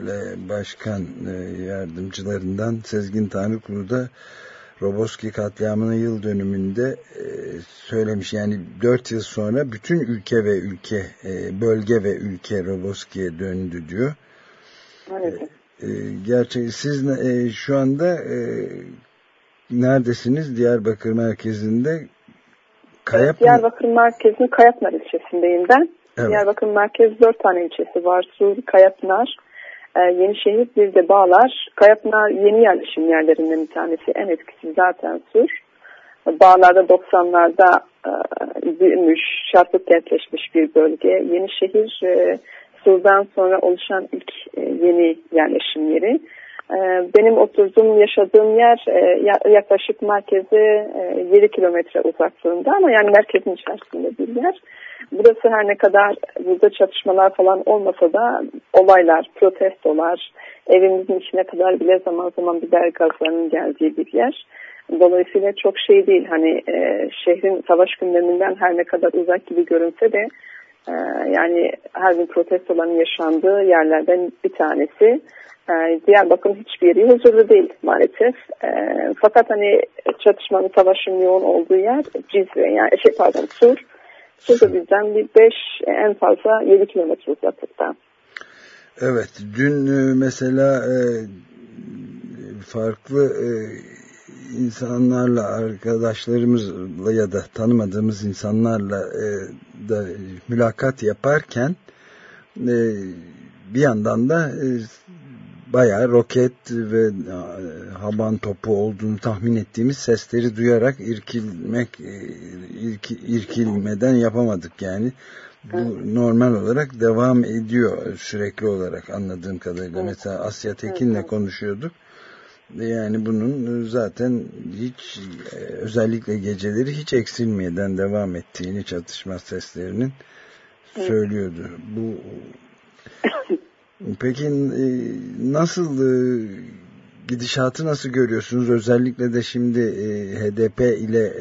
Başkan Yardımcılarından Sezgin Tanrıkulu da Roboski katliamının yıl dönümünde e, söylemiş. Yani 4 yıl sonra bütün ülke ve ülke, e, bölge ve ülke Roboski'ye döndü diyor. Maalesef. E, siz e, şu anda e, neredesiniz? Diyarbakır merkezinde Kayap? Diyarbakır merkezinin Kayapınar ilçesindeyim ben. Evet. Diyarbakır merkez dört tane ilçesi var. Sur, Kayapınar, e, Yenişehir, bir de Bağlar. Kayapınar yeni yerleşim yerlerinden bir tanesi. En etkisi zaten Sur. Bağlar'da 90'larda e, büyümüş, şartlı kentleşmiş bir bölge. Yenişehir e, Sur'dan sonra oluşan ilk e, yeni yerleşim yeri. E, benim oturduğum, yaşadığım yer e, ya- yaklaşık merkeze e, 7 kilometre uzaklığında ama yani merkezin içerisinde bir yer. Burası her ne kadar burada çatışmalar falan olmasa da olaylar, protestolar, evimizin içine kadar bile zaman zaman biber gazlarının geldiği bir yer. Dolayısıyla çok şey değil hani e, şehrin savaş gündeminden her ne kadar uzak gibi görünse de e, yani her gün protestoların yaşandığı yerlerden bir tanesi. E, Diyarbakır'ın hiçbir yeri huzurlu değil maalesef. E, fakat hani çatışmanın, savaşın yoğun olduğu yer Cizre yani şey pardon Sur. Sur da bizden bir 5 en fazla 7 kilometre uzaklıkta. Evet, dün e, mesela e, farklı e, insanlarla, arkadaşlarımızla ya da tanımadığımız insanlarla e, da mülakat yaparken e, bir yandan da e, bayağı roket ve e, haban topu olduğunu tahmin ettiğimiz sesleri duyarak irkilmek, e, irki, irkilmeden yapamadık yani. Bu normal olarak devam ediyor sürekli olarak anladığım kadarıyla. Mesela Asya Tekin'le konuşuyorduk. Yani bunun zaten hiç e, özellikle geceleri hiç eksilmeden devam ettiğini çatışma seslerinin söylüyordu. Bu peki e, nasıl e, gidişatı nasıl görüyorsunuz? Özellikle de şimdi e, HDP ile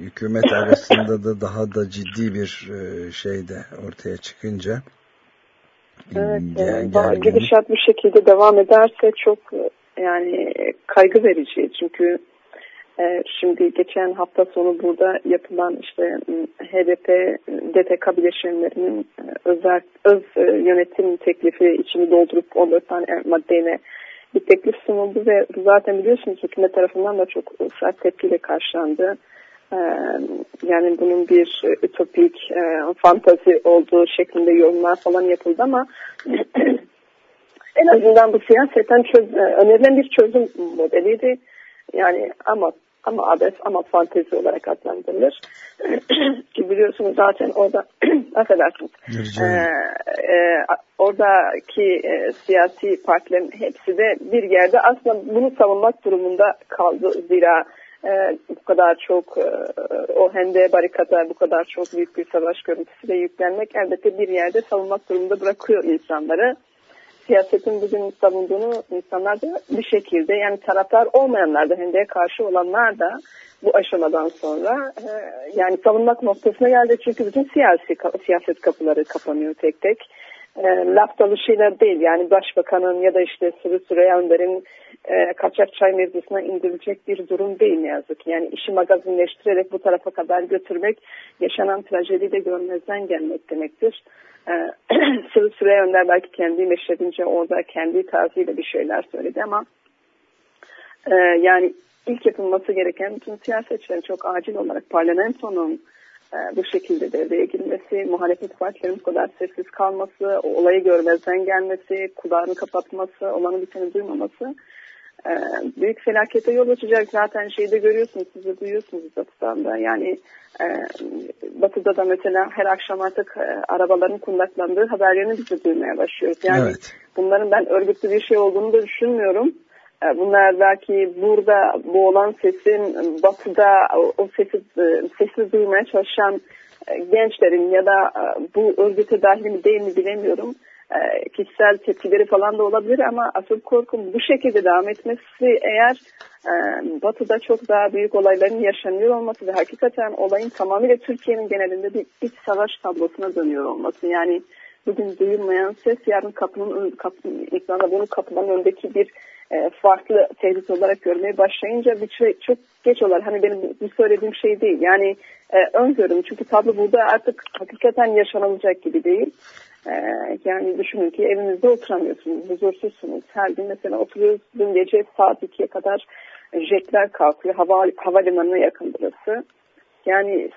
hükümet arasında da daha da ciddi bir şey de ortaya çıkınca Evet, Ger- gidişat bu şekilde devam ederse çok yani kaygı verici. Çünkü şimdi geçen hafta sonu burada yapılan işte HDP, DTK bileşenlerinin e, özel öz e, yönetim teklifi içini doldurup 14 tane maddeyle bir teklif sunuldu ve zaten biliyorsunuz hükümet tarafından da çok sert tepkiyle karşılandı. Yani bunun bir e, ütopik, e, fantazi olduğu şeklinde yorumlar falan yapıldı ama en azından bu siyaseten çöz, e, önerilen bir çözüm modeliydi. Yani ama ama abes ama fantezi olarak adlandırılır. Ki biliyorsunuz zaten orada affedersiniz. Ee, e, oradaki e, siyasi partilerin hepsi de bir yerde aslında bunu savunmak durumunda kaldı. Zira e, bu kadar çok e, o hende barikata bu kadar çok büyük bir savaş görüntüsüyle yüklenmek elbette bir yerde savunmak durumunda bırakıyor insanları. Siyasetin bugün savunduğunu insanlar da bir şekilde yani taraftar olmayanlar da hendeye karşı olanlar da bu aşamadan sonra e, yani savunmak noktasına geldi çünkü bütün siyasi siyaset kapıları kapanıyor tek tek. E, laf dalışıyla değil yani başbakanın ya da işte Sürü Süreyya Önder'in e, kaçak çay mevzusuna indirilecek bir durum değil ne yazık ki. Yani işi magazinleştirerek bu tarafa kadar götürmek yaşanan trajediyi de görmezden gelmek demektir. E, Sürü Süreyya Önder belki kendi meşrebince orada kendi tarzıyla bir şeyler söyledi ama e, yani ilk yapılması gereken bütün siyasetçilerin çok acil olarak parlamentonun e, bu şekilde devreye girmesi, muhalefet partilerinin bu kadar sessiz kalması, o olayı görmezden gelmesi, kulağını kapatması, olanı biteni duymaması e, büyük felakete yol açacak. Zaten şeyde görüyorsunuz, siz de duyuyorsunuz Batı'dan da. Yani e, Batı'da da mesela her akşam artık e, arabaların kundaklandığı haberlerini biz de duymaya başlıyoruz. Yani Evet. bunların ben örgütlü bir şey olduğunu da düşünmüyorum. E, Bunlar belki burada bu olan sesin batıda o, sesi, e, sesi duymaya çalışan e, gençlerin ya da bu örgüte dahil mi değil mi bilemiyorum. Kişisel tepkileri falan da olabilir ama asıl korkum bu şekilde devam etmesi eğer batıda çok daha büyük olayların yaşanıyor olması ve hakikaten olayın tamamıyla Türkiye'nin genelinde bir iç savaş tablosuna dönüyor olması. Yani bugün duyulmayan ses yarın kapının, kapının ekranda bunu kapıdan öndeki bir farklı tehdit olarak görmeye başlayınca bir şey çok geç olar. Hani benim bu söylediğim şey değil. Yani e, öngörüm çünkü tablo burada artık hakikaten yaşanılacak gibi değil. E, yani düşünün ki evinizde oturamıyorsunuz, huzursuzsunuz. Her gün mesela oturuyoruz dün gece saat 2'ye kadar jetler kalkıyor. Hava, havalimanına yakın burası. Yani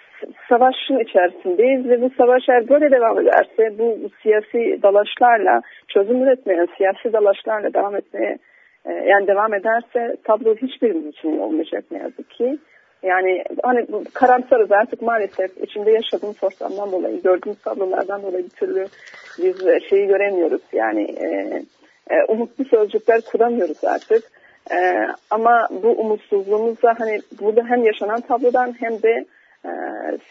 savaşın içerisindeyiz ve bu savaş eğer böyle devam ederse bu, bu siyasi dalaşlarla çözüm üretmeyen siyasi dalaşlarla devam etmeye e, yani devam ederse tablo hiçbirimiz için olmayacak ne yazık ki. Yani hani bu karamsarız artık maalesef içinde yaşadığımız ortamdan dolayı gördüğümüz tablolardan dolayı bir türlü biz e, şeyi göremiyoruz. Yani e, e, umutlu sözcükler kuramıyoruz artık. E, ama bu umutsuzluğumuzda hani burada hem yaşanan tablodan hem de e,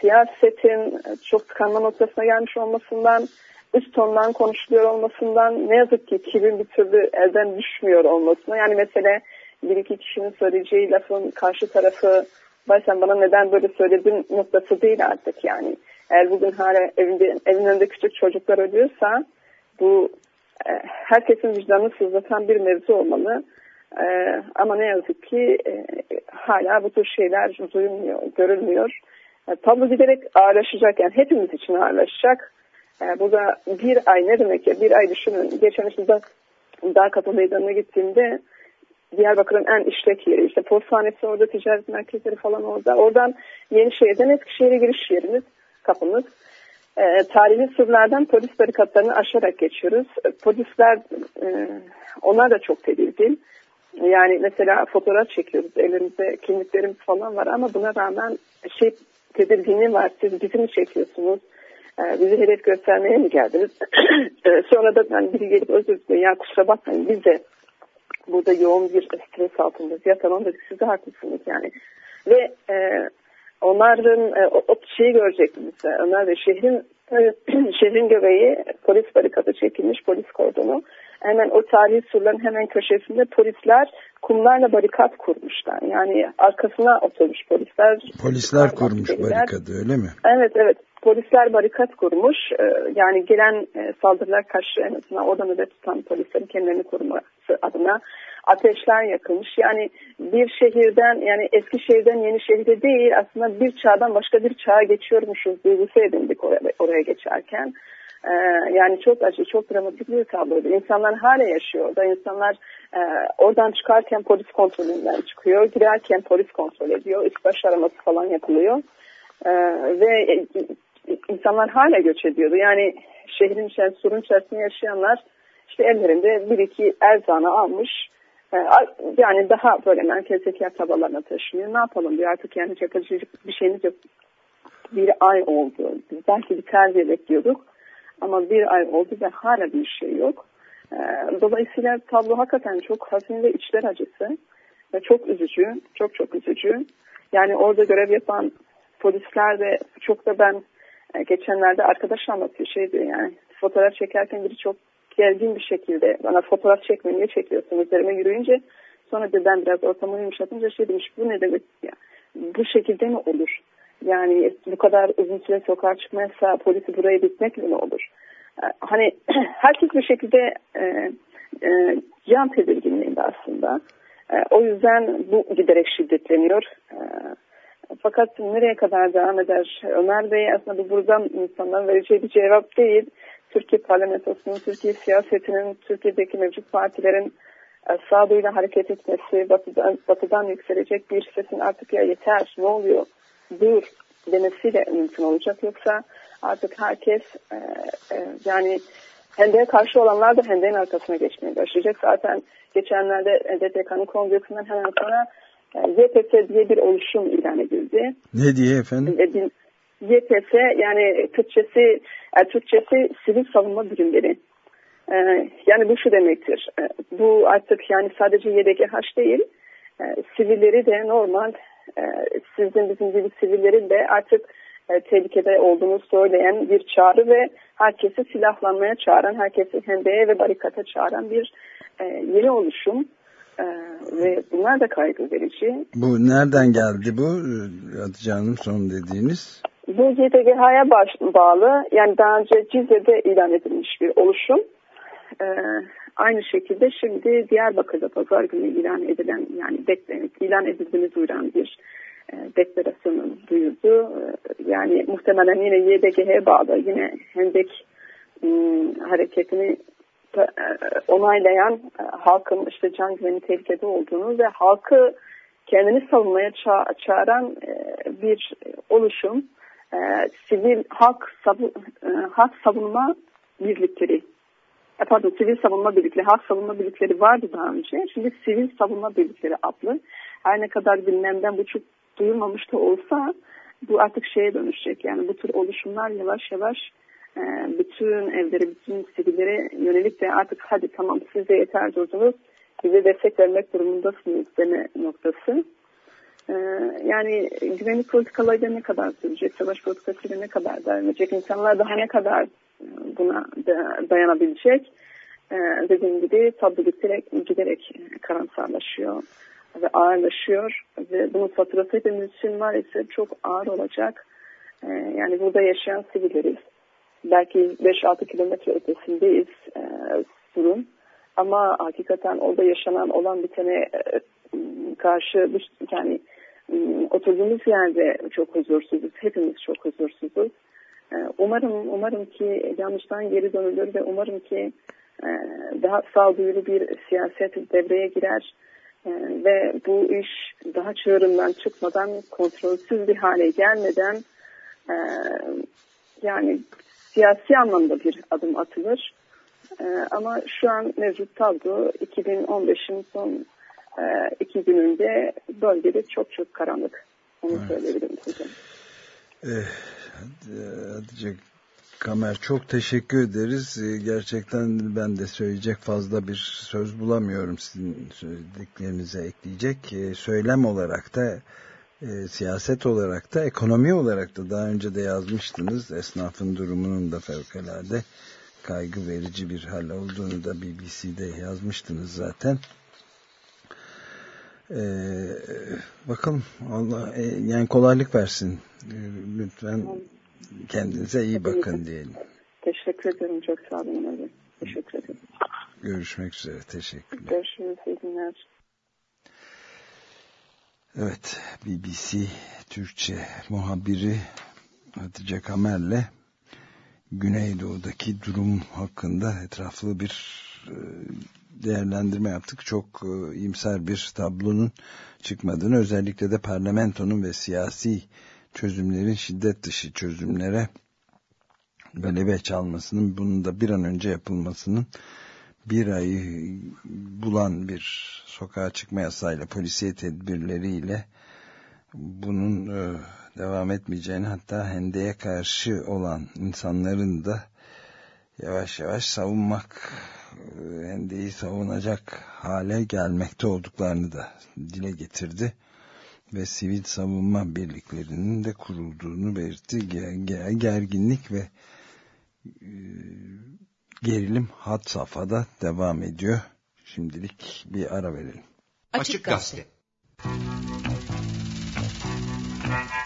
siyasetin çok tıkanma noktasına gelmiş olmasından üst tondan konuşuluyor olmasından ne yazık ki kibir bir türlü elden düşmüyor olmasına. Yani mesela bir iki kişinin söyleyeceği lafın karşı tarafı sen bana neden böyle söyledin noktası değil artık yani. Eğer bugün hala evinde, evin önünde küçük çocuklar ölüyorsa bu e, herkesin vicdanını sızlatan bir mevzu olmalı. E, ama ne yazık ki e, hala bu tür şeyler duyulmuyor, görülmüyor. E, tablo giderek ağırlaşacak yani hepimiz için ağırlaşacak. E, burada bir ay ne demek ya bir ay düşünün. Geçen işte da Dağ Kapı Meydanı'na gittiğimde Diyarbakır'ın en işlek yeri. İşte postanesi orada, ticaret merkezleri falan orada. Oradan Yenişehir'den Eskişehir'e giriş yerimiz, kapımız. E, tarihi surlardan polis barikatlarını aşarak geçiyoruz. Polisler, e, onlar da çok tedirgin. Yani mesela fotoğraf çekiyoruz. Elimizde kimliklerimiz falan var ama buna rağmen şey tedirginliği var. Siz bizi çekiyorsunuz? E, bizi hedef göstermeye mi geldiniz? e, sonra da yani biri gelip özür diliyor. Ya kusura bakmayın biz de burada yoğun bir stres altındayız. Ya tamam dedik siz de haklısınız yani. Ve e, onların e, o, o şeyi görecektiniz. Ömer Bey şehrin şehrin göbeği polis barikatı çekilmiş polis kordonu. Hemen o tarihi surların hemen köşesinde polisler kumlarla barikat kurmuşlar. Yani arkasına oturmuş polisler. Polisler kurmuş barikadı öyle mi? Evet evet polisler barikat kurmuş. Ee, yani gelen e, saldırılar karşı en azından orada nöbet tutan polislerin kendilerini koruması adına ateşler yakılmış. Yani bir şehirden yani eski şehirden yeni şehire değil aslında bir çağdan başka bir çağa geçiyormuşuz duygusu edindik oraya, oraya geçerken. Ee, yani çok acı, çok dramatik bir tabloydu. İnsanlar hala yaşıyor orada. İnsanlar e, oradan çıkarken polis kontrolünden çıkıyor. Girerken polis kontrol ediyor. İlk baş araması falan yapılıyor. Ee, ve e, insanlar hala göç ediyordu. Yani şehrin surun içerisinde yaşayanlar işte ellerinde bir iki erzanı almış. A- yani daha böyle merkezdeki tablalarına taşınıyor. Ne yapalım diyor artık yani yapacak bir şeyimiz yok. Bir ay oldu. Biz belki biter diye bekliyorduk. Ama bir ay oldu ve hala bir şey yok. Ee, dolayısıyla tablo hakikaten çok hazin ve içler acısı. Ve çok üzücü. Çok çok üzücü. Yani orada görev yapan polisler de çok da ben e, geçenlerde arkadaş anlatıyor şey diyor yani fotoğraf çekerken biri çok gergin bir şekilde bana fotoğraf çekme niye çekiyorsun üzerime yürüyünce sonra ben biraz ortamı yumuşatınca şey demiş bu ne demek ya bu şekilde mi olur yani bu kadar uzun süre sokağa çıkmazsa polisi buraya bitmekle mi olur E, hani herkes bir şekilde e, e, can tedirginliğinde aslında e, o yüzden bu giderek şiddetleniyor e, fakat nereye kadar devam eder? Ömer Bey aslında bu buradan insanların vereceği bir cevap değil. Türkiye parlamentosunun, Türkiye siyasetinin, Türkiye'deki mevcut partilerin e, sağduyuyla hareket etmesi, batıdan, batıdan yükselecek bir sesin artık ya yeter, ne oluyor, dur demesiyle mümkün olacak. Yoksa artık herkes e, e, yani Hende'ye karşı olanlar da Hende'nin arkasına geçmeye başlayacak. Zaten geçenlerde DTK'nın kongresinden hemen sonra e, YPS diye bir oluşum ilan edildi. Ne diye efendim? E, YPS yani Türkçesi, e, Türkçesi sivil savunma birimleri. Yani bu şu demektir. Bu artık yani sadece YDGH değil, sivilleri de normal e, sizin bizim gibi sivillerin de artık e, tehlikede olduğunu söyleyen bir çağrı ve herkesi silahlanmaya çağıran, herkesi hendeye ve barikata çağıran bir e, yeni oluşum. E, ve bunlar da kaygı verici. Bu nereden geldi bu Hatice Hanım son dediğiniz? Bu YDGH'ya baş- bağlı yani daha önce Cizre'de ilan edilmiş bir oluşum. Ee, aynı şekilde şimdi Diyarbakır'da pazar günü ilan edilen yani bekle, ilan edildiğini duyuran bir e, deklarasyonun duyurdu. Ee, yani muhtemelen yine YDGH'ye bağlı yine Hendek m, hareketini e, onaylayan e, halkın işte can güveni tehlikede olduğunu ve halkı kendini savunmaya ça- çağıran e, bir oluşum e, sivil halk savu, e, savunma birlikleri e, pardon sivil savunma birlikleri halk savunma birlikleri vardı daha önce şimdi sivil savunma birlikleri adlı her ne kadar gündemden bu çok duyulmamış da olsa bu artık şeye dönüşecek yani bu tür oluşumlar yavaş yavaş e, bütün evlere bütün sivillere yönelik de artık hadi tamam size yeter durdunuz bize destek vermek durumundasınız deme noktası. Ee, yani güvenlik politikalarıyla ne kadar sürecek, savaş politikasıyla ne kadar devam edecek, insanlar daha ne kadar e, buna da- dayanabilecek. Ee, dediğim gibi tablo giderek, giderek karamsarlaşıyor ve ağırlaşıyor ve bunun faturası hepimiz için maalesef çok ağır olacak. Ee, yani burada yaşayan sivilleriz. Belki 5-6 kilometre ötesindeyiz e, durum. Ama hakikaten orada yaşanan olan bitene e, karşı yani oturduğumuz yerde çok huzursuzuz. Hepimiz çok huzursuzuz. E, Umarım umarım ki yanlıştan geri dönülür ve umarım ki e, daha sağduyulu bir siyaset devreye girer E, ve bu iş daha çığırından çıkmadan kontrolsüz bir hale gelmeden e, yani siyasi anlamda bir adım atılır. Ee, ama şu an mevcut tablo 2015'in son iki gününde bölgede çok çok karanlık. Onu Evet. söyleyebilirim hocam. Eh, Hatice Kamer çok teşekkür ederiz. Eh, Gerçekten ben de söyleyecek fazla bir söz bulamıyorum sizin söylediklerinize ekleyecek. Eh, Söylem olarak da eh, siyaset olarak da ekonomi olarak da daha önce de yazmıştınız. Esnafın durumunun da fevkalade kaygı verici bir hal olduğunu da BBC'de yazmıştınız zaten. Ee, bakalım Allah e, yani kolaylık versin. Ee, lütfen kendinize iyi bakın diyelim. Teşekkür ederim. Çok sağ olun. Bey. Teşekkür ederim. Görüşmek üzere. Teşekkürler. Görüşürüz. İyi günler. Evet, BBC Türkçe muhabiri Hatice Kamer'le Güneydoğu'daki durum hakkında etraflı bir e, değerlendirme yaptık. Çok e, iyimser bir tablonun çıkmadığını özellikle de parlamentonun ve siyasi çözümlerin şiddet dışı çözümlere galebe çalmasının bunun da bir an önce yapılmasının bir ayı bulan bir sokağa çıkma yasayla polisiye tedbirleriyle bunun e, devam etmeyeceğini hatta hendeye karşı olan insanların da yavaş yavaş savunmak e, hendeyi savunacak hale gelmekte olduklarını da dile getirdi ve sivil savunma birliklerinin de kurulduğunu belirtti. Ger- ger- Gerginlik ve e, gerilim had safhada devam ediyor. Şimdilik bir ara verelim. Açık Gazete.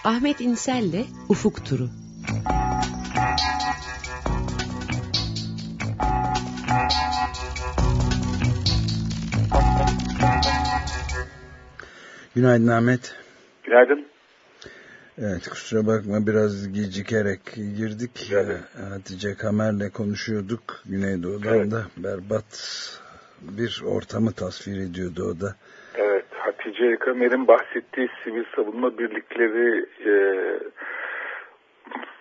Ahmet İnsel'le Ufuk Turu. Günaydın Ahmet. Günaydın. Evet kusura bakma biraz gecikerek girdik. Evet. Hatice Kamer'le konuşuyorduk. Güneydoğu'dan Evet. da berbat bir ortamı tasvir ediyordu o da. Evet, Hatice Kamer'in bahsettiği sivil savunma birlikleri e,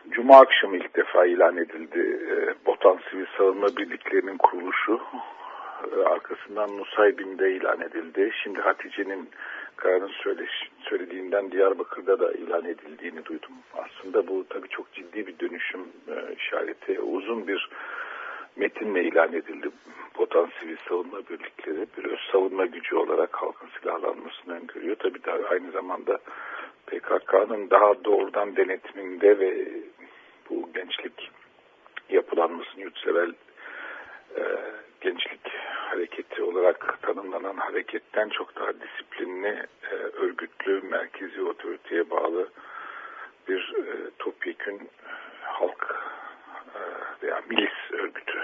Cuma akşamı ilk defa ilan edildi. E, Botan Sivil Savunma Birliklerinin kuruluşu e, arkasından Nusaybin'de ilan edildi. Şimdi Hatice'nin kararın söyle, söylediğinden Diyarbakır'da da ilan edildiğini duydum. Aslında bu tabii çok ciddi bir dönüşüm e, işareti. Uzun bir metinle ilan edildi. Botan Sivil Savunma Birlikleri bir öz savunma gücü olarak halkın silahlanmasını öngörüyor. Tabii de aynı zamanda PKK'nın daha doğrudan denetiminde ve bu gençlik yapılanmasını yurtsever e, gençlik hareketi olarak tanımlanan hareketten çok daha disiplinli, e, örgütlü, merkezi otoriteye bağlı bir e, topyekün halk e, veya milis örgütü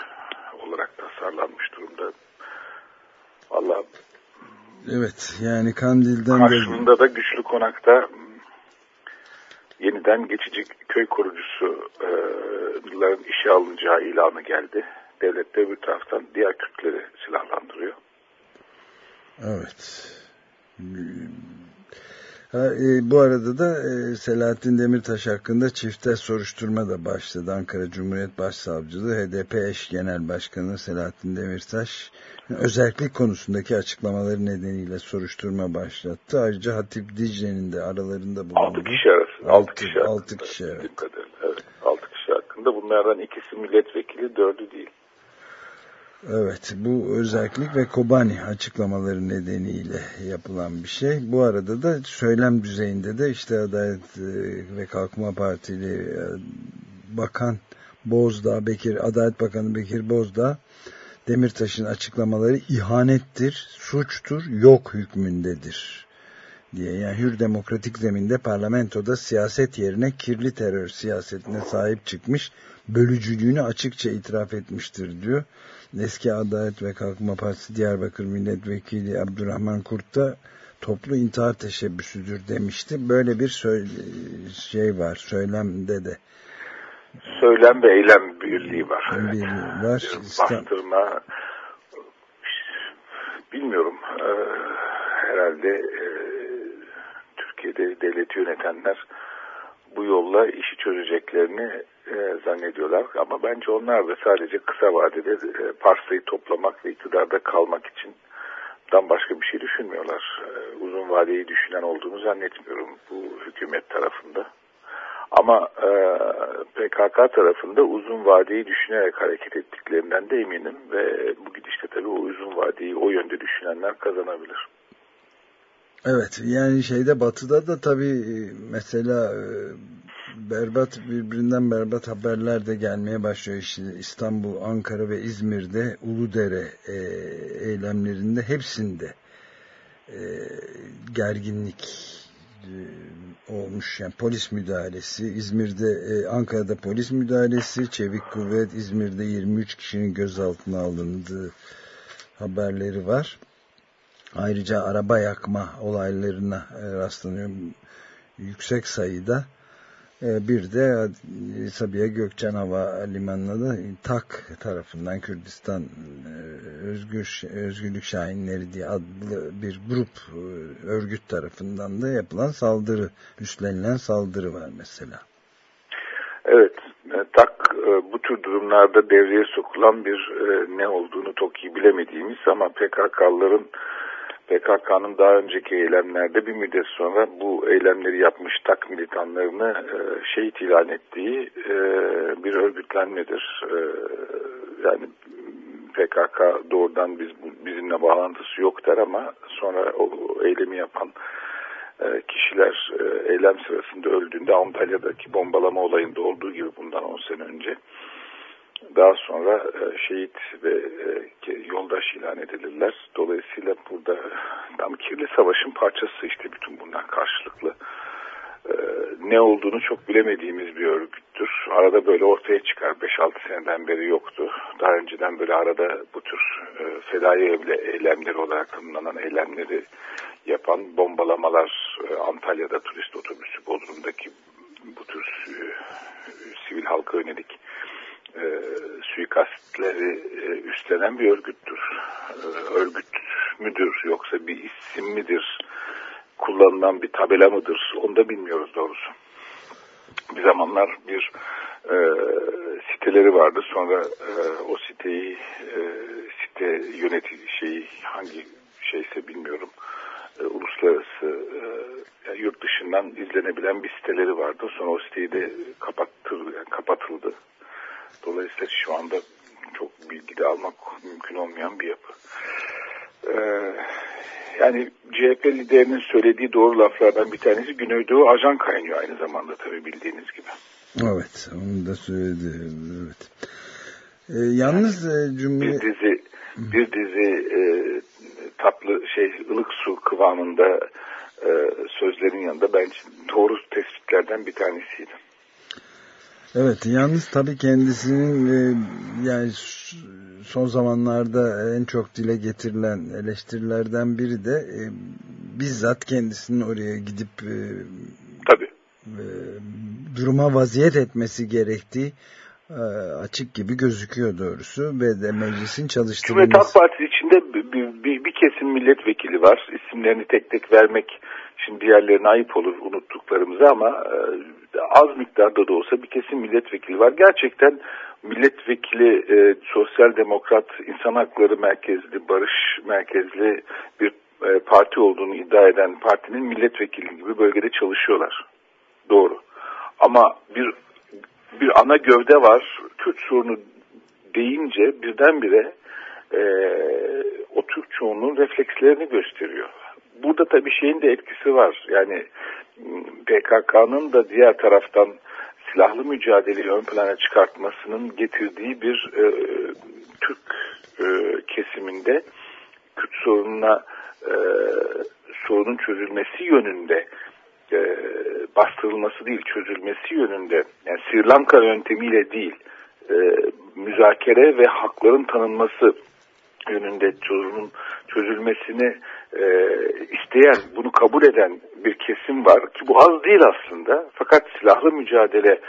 olarak tasarlanmış durumda. Allah Evet yani Kandil'den karşılığında da güçlü konakta yeniden geçici köy korucusuların işe alınacağı ilanı geldi. Devlet de bir taraftan diğer Kürtleri silahlandırıyor. Evet. Ha, e, bu arada da e, Selahattin Demirtaş hakkında çifte soruşturma da başladı. Ankara Cumhuriyet Başsavcılığı HDP eş genel başkanı Selahattin Demirtaş özellik konusundaki açıklamaları nedeniyle soruşturma başlattı. Ayrıca Hatip Dicle'nin de aralarında bulundu. 6 kişi arasında. 6 kişi, kişi, hakkında, kişi evet. evet. 6 kişi hakkında bunlardan ikisi milletvekili, dördü değil. Evet bu özellik ve Kobani açıklamaları nedeniyle yapılan bir şey. Bu arada da söylem düzeyinde de işte Adalet e, ve Kalkınma Partili e, Bakan Bozdağ, Bekir, Adalet Bakanı Bekir Bozdağ Demirtaş'ın açıklamaları ihanettir, suçtur, yok hükmündedir diye. Yani hür demokratik zeminde parlamentoda siyaset yerine kirli terör siyasetine sahip çıkmış, bölücülüğünü açıkça itiraf etmiştir diyor. Eski Adalet ve Kalkınma Partisi Diyarbakır Milletvekili Abdurrahman Kurt da toplu intihar teşebbüsüdür demişti. Böyle bir şey var söylemde de. Söylem ve eylem birliği var. Birliği var. Bastırma bilmiyorum herhalde Türkiye'de devleti yönetenler bu yolla işi çözeceklerini e, zannediyorlar. Ama bence onlar da sadece kısa vadede e, parsayı toplamak ve iktidarda kalmak için dan başka bir şey düşünmüyorlar. E, uzun vadeyi düşünen olduğunu zannetmiyorum bu hükümet tarafında. Ama e, PKK tarafında uzun vadeyi düşünerek hareket ettiklerinden de eminim ve bu gidişte tabii o uzun vadeyi o yönde düşünenler kazanabilir. Evet yani şeyde batıda da tabii mesela berbat birbirinden berbat haberler de gelmeye başlıyor. İşte İstanbul, Ankara ve İzmir'de Uludere e, eylemlerinde hepsinde e, gerginlik e, olmuş. Yani polis müdahalesi, İzmir'de, e, Ankara'da polis müdahalesi, Çevik Kuvvet, İzmir'de 23 kişinin gözaltına alındığı haberleri var. Ayrıca araba yakma olaylarına rastlanıyor yüksek sayıda. Bir de Sabiha Gökçen Hava Limanı'na da TAK tarafından Kürdistan Özgür, Özgürlük Şahinleri diye adlı bir grup örgüt tarafından da yapılan saldırı, üstlenilen saldırı var mesela. Evet, TAK bu tür durumlarda devreye sokulan bir ne olduğunu çok iyi bilemediğimiz ama PKK'ların PKK'nın daha önceki eylemlerde bir müddet sonra bu eylemleri yapmış tak militanlarını e, şehit ilan ettiği e, bir örgütlenmedir. E, yani PKK doğrudan biz bizimle bağlantısı yok der ama sonra o eylemi yapan e, kişiler e, eylem sırasında öldüğünde Antalya'daki bombalama olayında olduğu gibi bundan 10 sene önce daha sonra e, şehit ve e, yoldaş ilan edilirler. Dolayısıyla burada tam kirli savaşın parçası işte bütün bunlar karşılıklı. E, ne olduğunu çok bilemediğimiz bir örgüttür. Arada böyle ortaya çıkar. 5-6 seneden beri yoktu. Daha önceden böyle arada bu tür fedai eylemleri olarak tanımlanan eylemleri yapan bombalamalar Antalya'da turist otobüsü Bodrum'daki bu tür sivil halka yönelik e, suikastleri e, üstlenen bir örgüttür. E, örgüt müdür yoksa bir isim midir? Kullanılan bir tabela mıdır? Onu da bilmiyoruz doğrusu. Bir zamanlar bir e, siteleri vardı. Sonra e, o siteyi e, site yönetici şeyi hangi şeyse bilmiyorum. E, uluslararası e, yurt dışından izlenebilen bir siteleri vardı. Sonra o siteyi de kapattırdı, yani kapatıldı. Dolayısıyla şu anda çok bilgi de almak mümkün olmayan bir yapı. Ee, yani CHP liderinin söylediği doğru laflardan bir tanesi Güneydoğu ajan kaynıyor aynı zamanda tabii bildiğiniz gibi. Evet, onu da söyledi. Evet. Ee, yalnız e, cümle... Bir dizi bir dizi e, tatlı şey ılık su kıvamında e, sözlerin yanında bence doğru tespitlerden bir tanesiydi. Evet, yalnız tabii kendisinin e, yani son zamanlarda en çok dile getirilen eleştirilerden biri de e, bizzat kendisinin oraya gidip e, Tabii. e, duruma vaziyet etmesi gerektiği e, açık gibi gözüküyor doğrusu ve de meclisin Cumhuriyet çalıştırılması. Halk Partisi içinde bir, bir, bir, bir kesim milletvekili var. İsimlerini tek tek vermek şimdi diğerlerine ayıp olur unuttuklarımızı ama e, az miktarda da olsa bir kesim milletvekili var. Gerçekten milletvekili e, sosyal demokrat, insan hakları merkezli, barış merkezli bir e, parti olduğunu iddia eden partinin milletvekili gibi bölgede çalışıyorlar. Doğru. Ama bir bir ana gövde var. Kürt sorunu deyince birdenbire e, o Türk çoğunluğun reflekslerini gösteriyor. Burada tabii şeyin de etkisi var. Yani PKK'nın da diğer taraftan silahlı mücadeleyi ön plana çıkartmasının getirdiği bir e, Türk e, kesiminde Kürt sorununa e, sorunun çözülmesi yönünde e, bastırılması değil çözülmesi yönünde yani Sri Lanka yöntemiyle değil e, müzakere ve hakların tanınması yönünde sorunun çözülmesini e, isteyen, bunu kabul eden bir kesim var ki bu az değil aslında. Fakat silahlı mücadele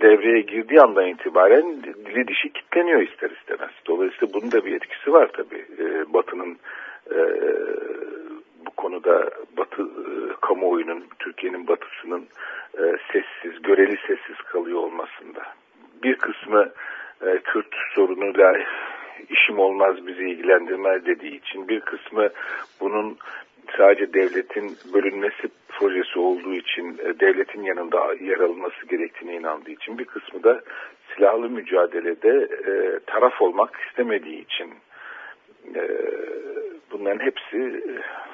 devreye girdiği andan itibaren dili dişi kitleniyor ister istemez. Dolayısıyla bunun da bir etkisi var tabii. E, Batı'nın e, bu konuda Batı e, kamuoyunun, Türkiye'nin batısının e, sessiz, göreli sessiz kalıyor olmasında. Bir kısmı e, Kürt sorunuyla işim olmaz bizi ilgilendirmez dediği için bir kısmı bunun sadece devletin bölünmesi projesi olduğu için e, devletin yanında yer alınması gerektiğine inandığı için bir kısmı da silahlı mücadelede e, taraf olmak istemediği için e, bunların hepsi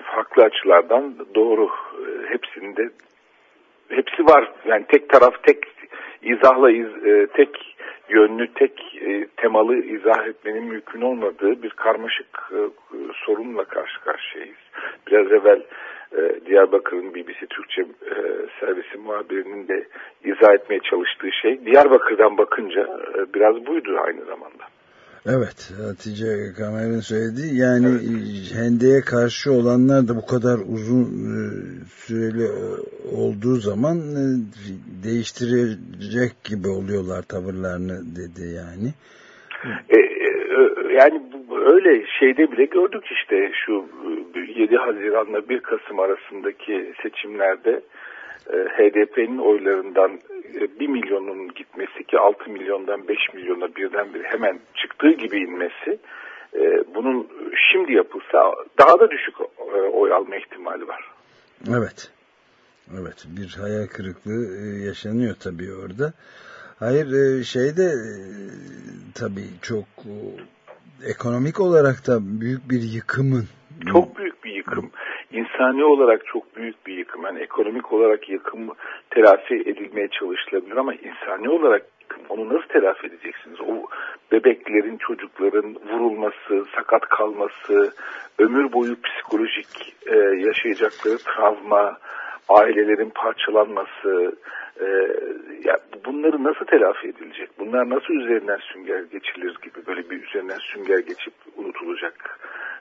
farklı açılardan doğru e, hepsinde hepsi var yani tek taraf tek izahla iz, e, tek yönlü tek e, temalı izah etmenin mümkün olmadığı bir karmaşık e, sorunla karşı karşıyayız. Biraz evvel e, Diyarbakır'ın BBC Türkçe e, servisi muhabirinin de izah etmeye çalıştığı şey Diyarbakır'dan bakınca e, biraz buydu aynı zamanda. Evet Hatice Kamer'in söylediği yani evet. Hende'ye karşı olanlar da bu kadar uzun e, süreli olduğu zaman e, değiştirecek gibi oluyorlar tavırlarını dedi yani. E, yani öyle şeyde bile gördük işte şu 7 Haziran'la 1 Kasım arasındaki seçimlerde HDP'nin oylarından 1 milyonun gitmesi ki 6 milyondan 5 milyona birdenbire hemen çıktığı gibi inmesi bunun şimdi yapılsa daha da düşük oy alma ihtimali var. Evet. Evet bir hayal kırıklığı yaşanıyor tabii orada. Hayır şeyde tabii çok ekonomik olarak da büyük bir yıkımın. Çok büyük bir yıkım. İnsani olarak çok büyük bir yıkım. Yani ekonomik olarak yıkım telafi edilmeye çalışılabilir ama insani olarak yıkım. Onu nasıl telafi edeceksiniz? O bebeklerin, çocukların vurulması, sakat kalması, ömür boyu psikolojik e, yaşayacakları travma, ailelerin parçalanması, e, ya bunları nasıl telafi edilecek? Bunlar nasıl üzerinden sünger geçilir gibi böyle bir üzerinden sünger geçip unutulacak?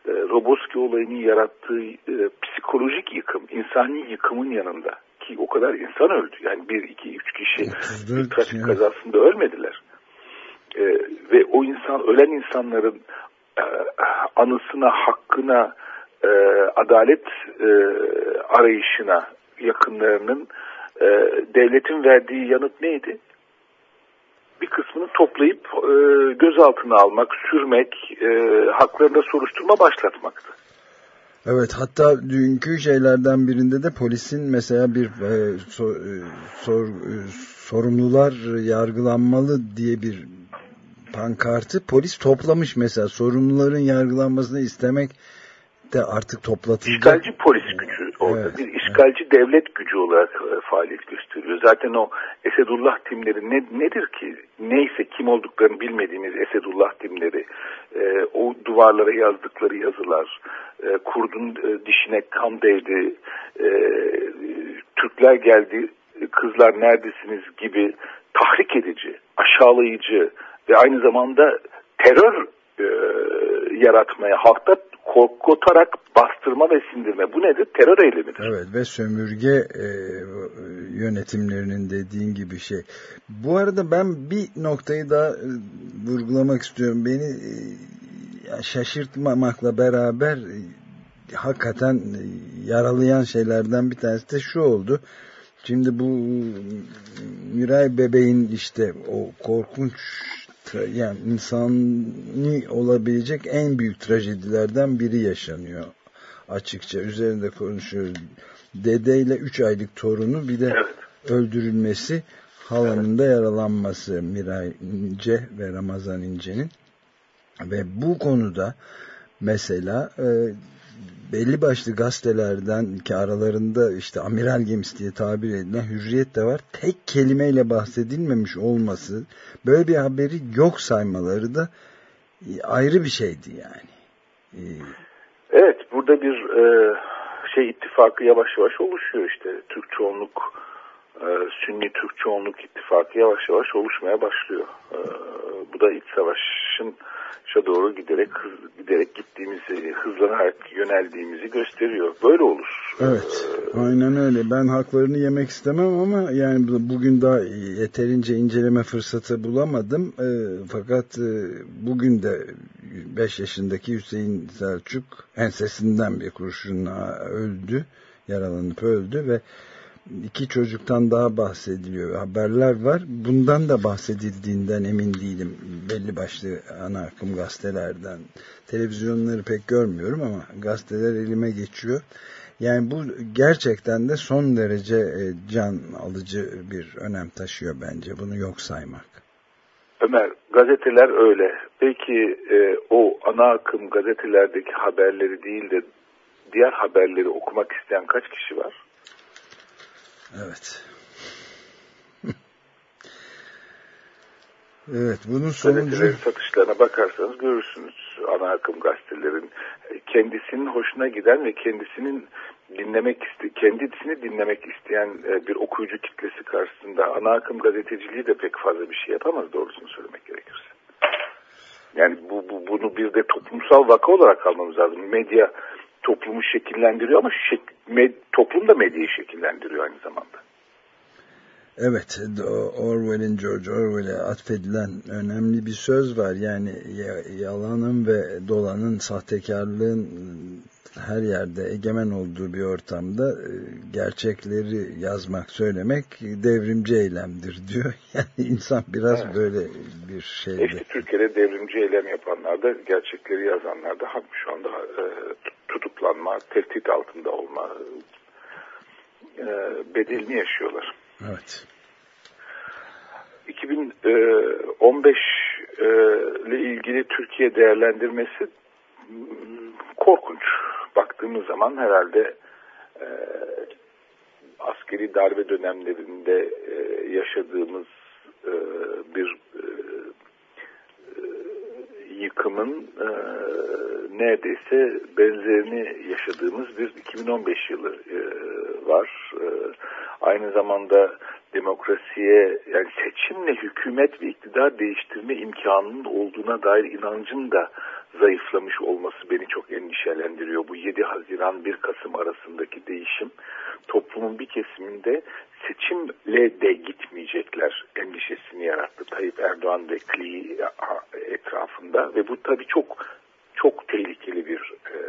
E, Roboski olayının yarattığı e, psikolojik yıkım, insani yıkımın yanında ki o kadar insan öldü. Yani bir, iki, üç kişi bir trafik kazasında ölmediler. e, ve o insan ölen insanların e, anısına, hakkına, e, adalet e, arayışına yakınlarının e, devletin verdiği yanıt neydi? Bir kısmını toplayıp e, gözaltına almak, sürmek, e, haklarında soruşturma başlatmaktı. Evet hatta dünkü şeylerden birinde de polisin mesela bir e, so, e, sor, e, sorumlular yargılanmalı diye bir pankartı polis toplamış mesela sorumluların yargılanmasını istemek de artık toplatıldı. İşgalci polis gücü orada Evet, bir işgalci devlet gücü olarak e, faaliyet gösteriyor. Zaten o Esedullah timleri ne, nedir ki? Neyse kim olduklarını bilmediğimiz Esedullah timleri, e, o duvarlara yazdıkları yazılar, e, kurdun e, dişine kan değdi, e, Türkler geldi, kızlar neredesiniz gibi tahrik edici, aşağılayıcı ve aynı zamanda terör e, yaratmaya, halkta korkutarak bastırma ve sindirme. Bu nedir? Terör eylemidir. Evet ve sömürge e, yönetimlerinin dediğin gibi şey. Bu arada ben bir noktayı daha e, vurgulamak istiyorum. Beni e, şaşırtmamakla beraber e, hakikaten e, yaralayan şeylerden bir tanesi de şu oldu. Şimdi bu Miray bebeğin işte o korkunç yani insani olabilecek en büyük trajedilerden biri yaşanıyor açıkça üzerinde konuşuyoruz. Dedeyle 3 aylık torunu bir de Evet. öldürülmesi halanın da yaralanması Miray İnce ve Ramazan İnce'nin ve bu konuda mesela e, belli başlı gazetelerden ki aralarında işte amiral gemisi diye tabir edilen hürriyet de var. Tek kelimeyle bahsedilmemiş olması böyle bir haberi yok saymaları da e, ayrı bir şeydi yani. E, Evet, burada bir e, şey ittifakı yavaş yavaş oluşuyor işte. Türk çoğunluk, Sünni Türk çoğunluk ittifakı yavaş yavaş oluşmaya başlıyor. Bu da iç savaşın şa doğru giderek hız, giderek gittiğimizi, hızlanarak yöneldiğimizi gösteriyor. Böyle olur. Evet, aynen öyle. Ben haklarını yemek istemem ama yani bu- bugün daha yeterince inceleme fırsatı bulamadım. E, fakat e, bugün de 5 yaşındaki Hüseyin Selçuk ensesinden bir kurşunla öldü, yaralanıp öldü ve iki çocuktan daha bahsediliyor. Haberler var. Bundan da bahsedildiğinden emin değilim. Belli başlı ana akım gazetelerden. Televizyonları pek görmüyorum ama gazeteler elime geçiyor. Yani bu gerçekten de son derece e, can alıcı bir önem taşıyor bence. Bunu yok saymak. Ömer, gazeteler öyle. Peki e, o ana akım gazetelerdeki haberleri değil de diğer haberleri okumak isteyen kaç kişi var? Evet. evet bunun sonucu satışlarına bakarsanız görürsünüz ana akım gazetelerin kendisinin hoşuna giden ve kendisinin dinlemek iste kendisini dinlemek isteyen e, bir okuyucu kitlesi karşısında ana akım gazeteciliği de pek fazla bir şey yapamaz doğrusunu söylemek gerekirse. Yani bu, bu bunu bir de toplumsal vaka olarak almamız lazım. Medya toplumu şekillendiriyor ama şek, med, toplum da medyayı şekillendiriyor aynı zamanda. Evet, Orwell'in George Orwell'e atfedilen önemli bir söz var. Yani yalanın ve dolanın, sahtekarlığın her yerde egemen olduğu bir ortamda gerçekleri yazmak, söylemek devrimci eylemdir diyor. Yani insan biraz evet. böyle bir şeyde. İşte Türkiye'de devrimci eylem yapanlar da gerçekleri yazanlar da şu anda tutuklanma, tehdit altında olma bedelini yaşıyorlar. Evet. 2015 ile ilgili Türkiye değerlendirmesi korkunç. Baktığımız zaman herhalde askeri darbe dönemlerinde yaşadığımız bir yıkımın neredeyse benzerini yaşadığımız bir 2015 yılı var. Aynı zamanda demokrasiye yani seçimle hükümet ve iktidar değiştirme imkanının olduğuna dair inancın da zayıflamış olması beni çok endişelendiriyor. Bu 7 Haziran 1 Kasım arasındaki değişim toplumun bir kesiminde seçimle de gitmeyecekler endişesini yarattı Tayyip Erdoğan ve Kli etrafında ve bu tabii çok çok tehlikeli bir e,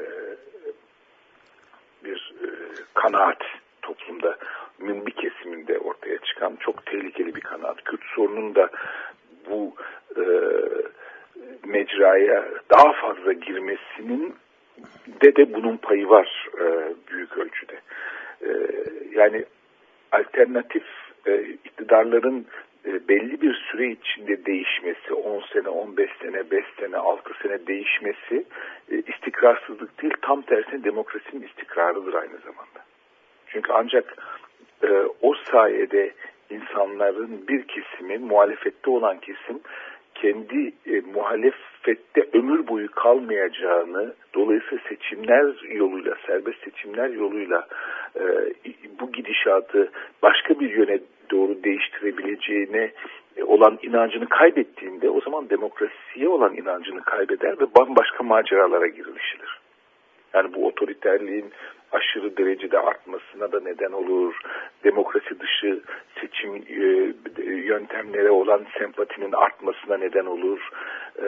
bir e, kanaat toplumda bir kesiminde ortaya çıkan çok tehlikeli bir kanaat. Kürt sorunun da bu e, mecraya daha fazla girmesinin de de bunun payı var e, büyük ölçüde. E, yani alternatif e, iktidarların e, belli bir süre içinde değişmesi, 10 sene, 15 sene, 5 sene, 6 sene değişmesi e, istikrarsızlık değil, tam tersine demokrasinin istikrarıdır aynı zamanda. Çünkü ancak e, o sayede insanların bir kesimi, muhalefette olan kesim kendi e, muhalefette ömür boyu kalmayacağını dolayısıyla seçimler yoluyla, serbest seçimler yoluyla e, bu gidişatı başka bir yöne doğru değiştirebileceğine e, olan inancını kaybettiğinde o zaman demokrasiye olan inancını kaybeder ve bambaşka maceralara girişilir. Yani bu otoriterliğin aşırı derecede artmasına da neden olur. Demokrasi dışı seçim e, yöntemlere olan sempatinin artmasına neden olur. E,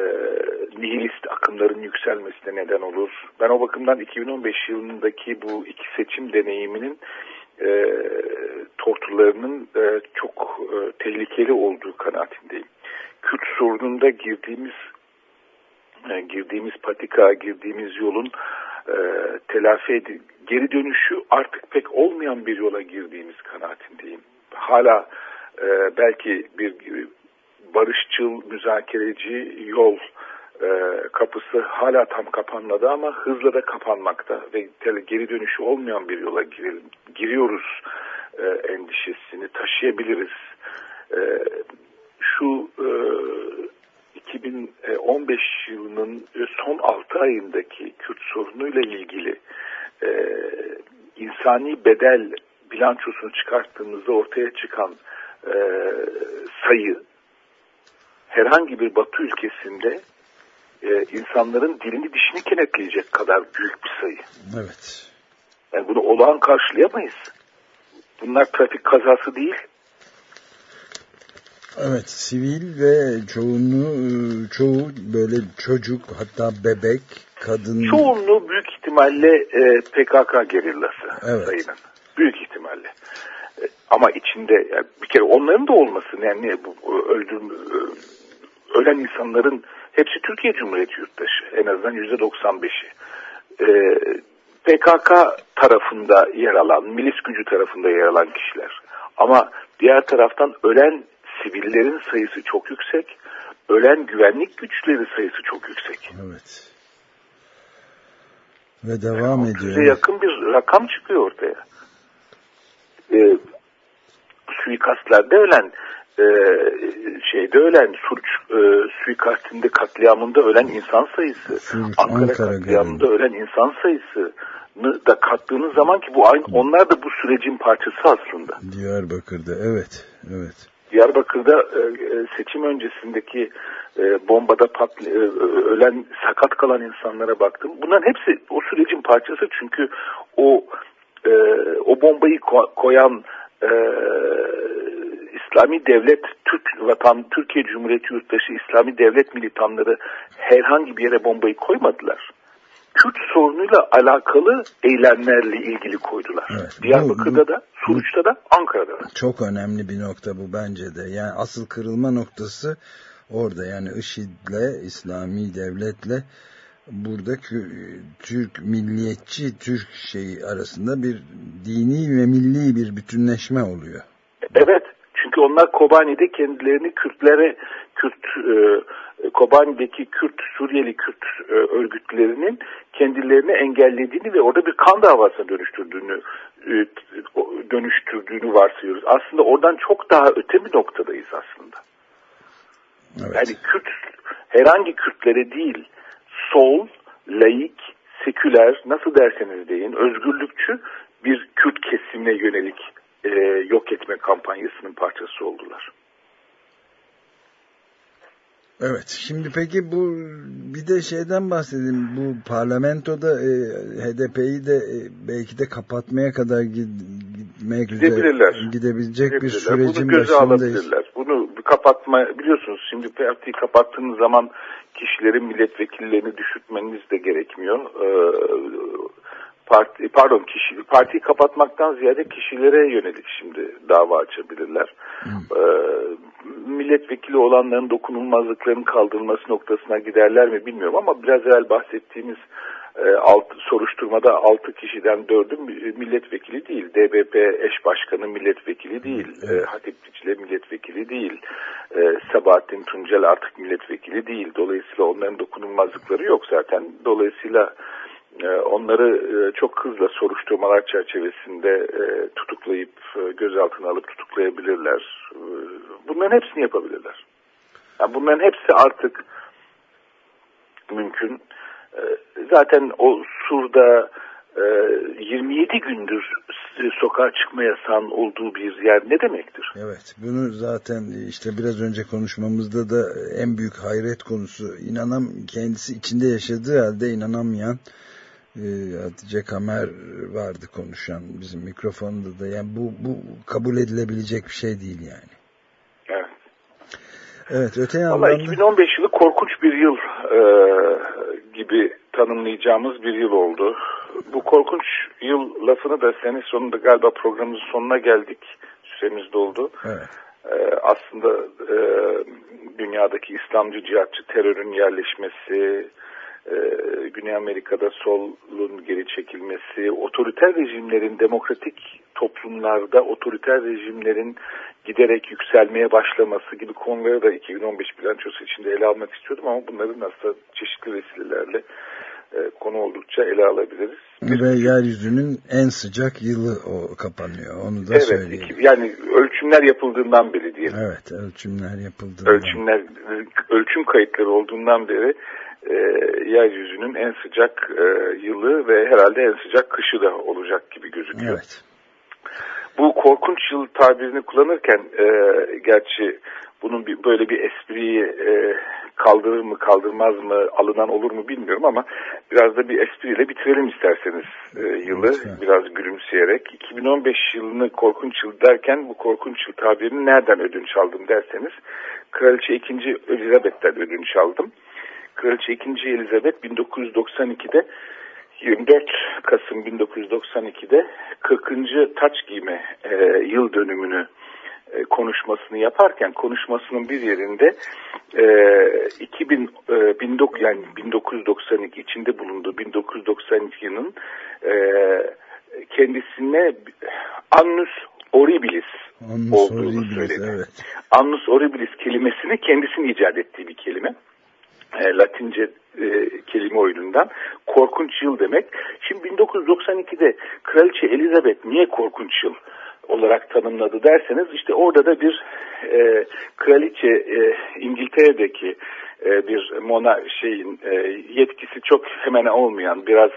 nihilist akımların yükselmesine neden olur. Ben o bakımdan 2015 yılındaki bu iki seçim deneyiminin e, tortularının çok tehlikeli olduğu kanaatindeyim. Kürt sorununda girdiğimiz girdiğimiz patika, girdiğimiz yolun e, telafi edil geri dönüşü artık pek olmayan bir yola girdiğimiz kanaatindeyim. Hala e, belki bir barışçıl, müzakereci yol e, kapısı hala tam kapanmadı ama hızla da kapanmakta ve geri dönüşü olmayan bir yola girelim, giriyoruz e, endişesini taşıyabiliriz. E, şu e, 2015 yılının son 6 ayındaki Kürt sorunuyla ilgili e, insani bedel bilançosunu çıkarttığımızda ortaya çıkan e, sayı herhangi bir batı ülkesinde e, insanların dilini dişini kenetleyecek kadar büyük bir sayı. Evet. Yani bunu olağan karşılayamayız. Bunlar trafik kazası değil. Evet, sivil ve çoğunu çoğu böyle çocuk hatta bebek, kadın. Çoğunluğu büyük ihtimalle e, PKK gerillası evet. sayının. Büyük ihtimalle. E, ama içinde yani bir kere onların da olması yani bu öldürüm e, ölen insanların hepsi Türkiye Cumhuriyeti yurttaşı. En azından yüzde 95'i. E, PKK tarafında yer alan, milis gücü tarafında yer alan kişiler. Ama diğer taraftan ölen sivillerin sayısı çok yüksek. Ölen güvenlik güçleri sayısı çok yüksek. Evet. Ve devam yani ediyor. Size yakın bir rakam çıkıyor ortaya. Ee, suikastlarda ölen e, şeyde ölen suç e, suikastinde katliamında ölen insan sayısı Suç, Ankara, Ankara katliamında görüldü. ölen insan sayısı da kattığınız zaman ki bu aynı onlar da bu sürecin parçası aslında. Diyarbakır'da evet evet. Diyarbakır'da e, e, seçim öncesindeki e, bombada patl ölen sakat kalan insanlara baktım. Bunların hepsi o sürecin parçası çünkü o o bombayı koyan İslami Devlet Türk vatan Türkiye Cumhuriyeti yurttaşı İslami Devlet militanları herhangi bir yere bombayı koymadılar. Kürt sorunuyla alakalı eylemlerle ilgili koydular. Evet, Diyarbakır'da da, Suruç'ta da, Ankara'da da. Çok önemli bir nokta bu bence de. Yani asıl kırılma noktası orada. Yani IŞİD'le, İslami Devlet'le burada Türk milliyetçi Türk şeyi arasında bir dini ve milli bir bütünleşme oluyor. Evet. Çünkü onlar Kobani'de kendilerini Kürtlere, Kürt e, Kobani'deki Kürt, Suriyeli Kürt e, örgütlerinin kendilerini engellediğini ve orada bir kan davasına dönüştürdüğünü e, dönüştürdüğünü varsayıyoruz. Aslında oradan çok daha öte bir noktadayız aslında. Evet. Yani Kürt herhangi Kürtlere değil sol, laik, seküler nasıl derseniz deyin özgürlükçü bir Kürt kesimine yönelik e, yok etme kampanyasının parçası oldular. Evet. Şimdi peki bu bir de şeyden bahsedelim. Bu parlamentoda e, HDP'yi de e, belki de kapatmaya kadar gitmek Gidebilirler. gidebilecek bir Gidebilirler. sürecin Bunu göze alabilirler. Bunu bir kapatma biliyorsunuz şimdi partiyi kapattığınız zaman kişilerin milletvekillerini düşürtmeniz de gerekmiyor. Ee, parti pardon kişi partiyi kapatmaktan ziyade kişilere yönelik şimdi dava açabilirler. Ee, milletvekili olanların dokunulmazlıklarının kaldırılması noktasına giderler mi bilmiyorum ama biraz evvel bahsettiğimiz e, alt, soruşturmada 6 kişiden 4'ü milletvekili değil. DBP eş başkanı milletvekili değil. E, Hatip Dicle milletvekili değil. E, Sabahattin Tuncel artık milletvekili değil. Dolayısıyla onların dokunulmazlıkları yok zaten. Dolayısıyla e, onları e, çok hızla soruşturmalar çerçevesinde e, tutuklayıp e, gözaltına alıp tutuklayabilirler. E, bunların hepsini yapabilirler. Yani bunların hepsi artık mümkün. E, zaten o Sur'da e, 27 gündür sokağa çıkma yasağının olduğu bir yer ne demektir? Evet bunu zaten işte biraz önce konuşmamızda da en büyük hayret konusu inanam kendisi içinde yaşadığı halde inanamayan e, Hatice Kamer vardı konuşan bizim mikrofonda da yani bu, bu kabul edilebilecek bir şey değil yani. Evet. Evet öte yandan da- 2015 yılı korkunç bir yıl e, gibi tanımlayacağımız bir yıl oldu. Bu korkunç yıl lafını da senin sonunda galiba programımızın sonuna geldik. Süremiz doldu. Evet. Ee, aslında e, dünyadaki İslamcı cihatçı terörün yerleşmesi, e, Güney Amerika'da solun geri çekilmesi, otoriter rejimlerin demokratik toplumlarda otoriter rejimlerin giderek yükselmeye başlaması gibi konuları da 2015 bilançosu içinde ele almak istiyordum ama bunların aslında çeşitli vesilelerle e, konu oldukça ele alabiliriz. Ve yeryüzünün en sıcak yılı o kapanıyor. Onu da Evet, söyleyelim. iki- yani ölçümler yapıldığından beri diyelim. Evet ölçümler yapıldı. ölçümler ölçüm kayıtları olduğundan beri e, yeryüzünün en sıcak e, yılı ve herhalde en sıcak kışı da olacak gibi gözüküyor. Evet. Bu korkunç yıl tabirini kullanırken e, gerçi bunun bir, böyle bir espriyi e, kaldırır mı kaldırmaz mı alınan olur mu bilmiyorum ama biraz da bir espriyle bitirelim isterseniz e, yılı Lütfen. biraz gülümseyerek. 2015 yılını korkunç yıl derken bu korkunç yıl tabirini nereden ödünç aldım derseniz Kraliçe 2. Elizabeth'ten ödünç aldım. Kraliçe 2. Elizabeth 1992'de 24 Kasım 1992'de 40. taç giyme e, yıl dönümünü e, konuşmasını yaparken konuşmasının bir yerinde e, 2000 e, 19 yani 1992 içinde bulunduğu 1992 yılının e, kendisine annus horribilis Annus olduğunu horribilis, söyledi. evet. Annus horribilis kelimesini kendisinin icat ettiği bir kelime. E, Latince e, kelime oyunundan korkunç yıl demek. Şimdi 1992'de Kraliçe Elizabeth niye korkunç yıl olarak tanımladı derseniz işte orada da bir e, kraliçe e, İngiltere'deki e, bir mona şeyin e, yetkisi çok hemen olmayan biraz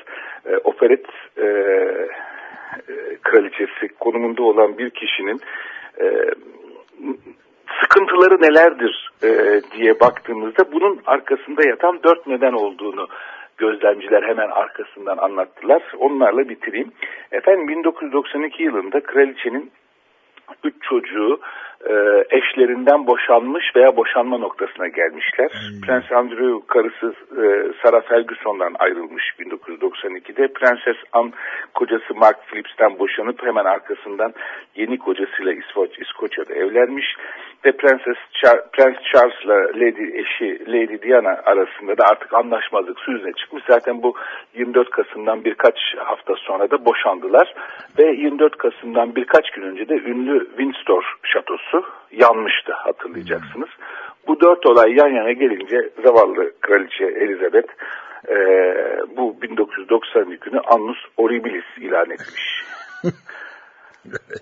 e, operet e, e, kraliçesi konumunda olan bir kişinin e, sıkıntıları nelerdir e, diye baktığımızda bunun arkasında yatan dört neden olduğunu gözlemciler hemen arkasından anlattılar. Onlarla bitireyim. Efendim 1992 yılında kraliçenin üç çocuğu e, eşlerinden boşanmış veya boşanma noktasına gelmişler. Prens Andrew karısı e, Sarah Ferguson'dan ayrılmış 1992'de. Prenses Anne kocası Mark Phillips'ten boşanıp hemen arkasından yeni kocasıyla İsveç, İskoçya'da evlenmiş. Ve Prenses Char Prens Charles'la Lady eşi Lady Diana arasında da artık anlaşmazlık su yüzüne çıkmış. Zaten bu 24 Kasım'dan birkaç hafta sonra da boşandılar. Ve 24 Kasım'dan birkaç gün önce de ünlü Windsor şatosu yanmıştı hatırlayacaksınız. Bu dört olay yan yana gelince zavallı kraliçe Elizabeth e, bu 1990 günü Annus Horribilis ilan etmiş.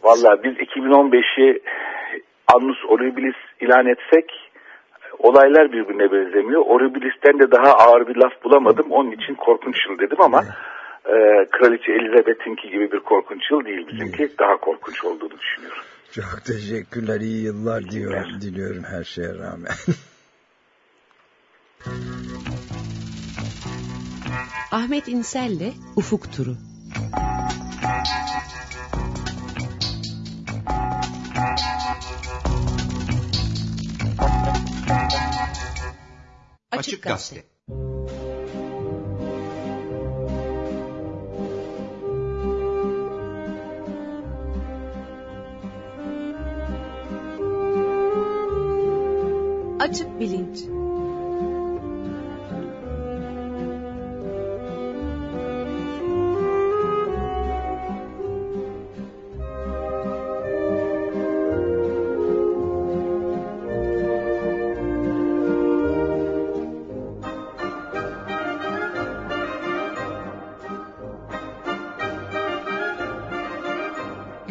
Valla biz 2015'i annus horribilis ilan etsek olaylar birbirine benzemiyor. Horribilis'ten de daha ağır bir laf bulamadım. Onun için korkunç yıl dedim ama e, Kraliçe Elizabeth'inki gibi bir korkunç yıl değil bizimki. Daha korkunç olduğunu düşünüyorum. Çok teşekkürler. İyi yıllar İyi diyorum, diliyorum her şeye rağmen. Ahmet İnsel'le Ufuk Turu. Thank you. Açık Gazete. Açık Bilinç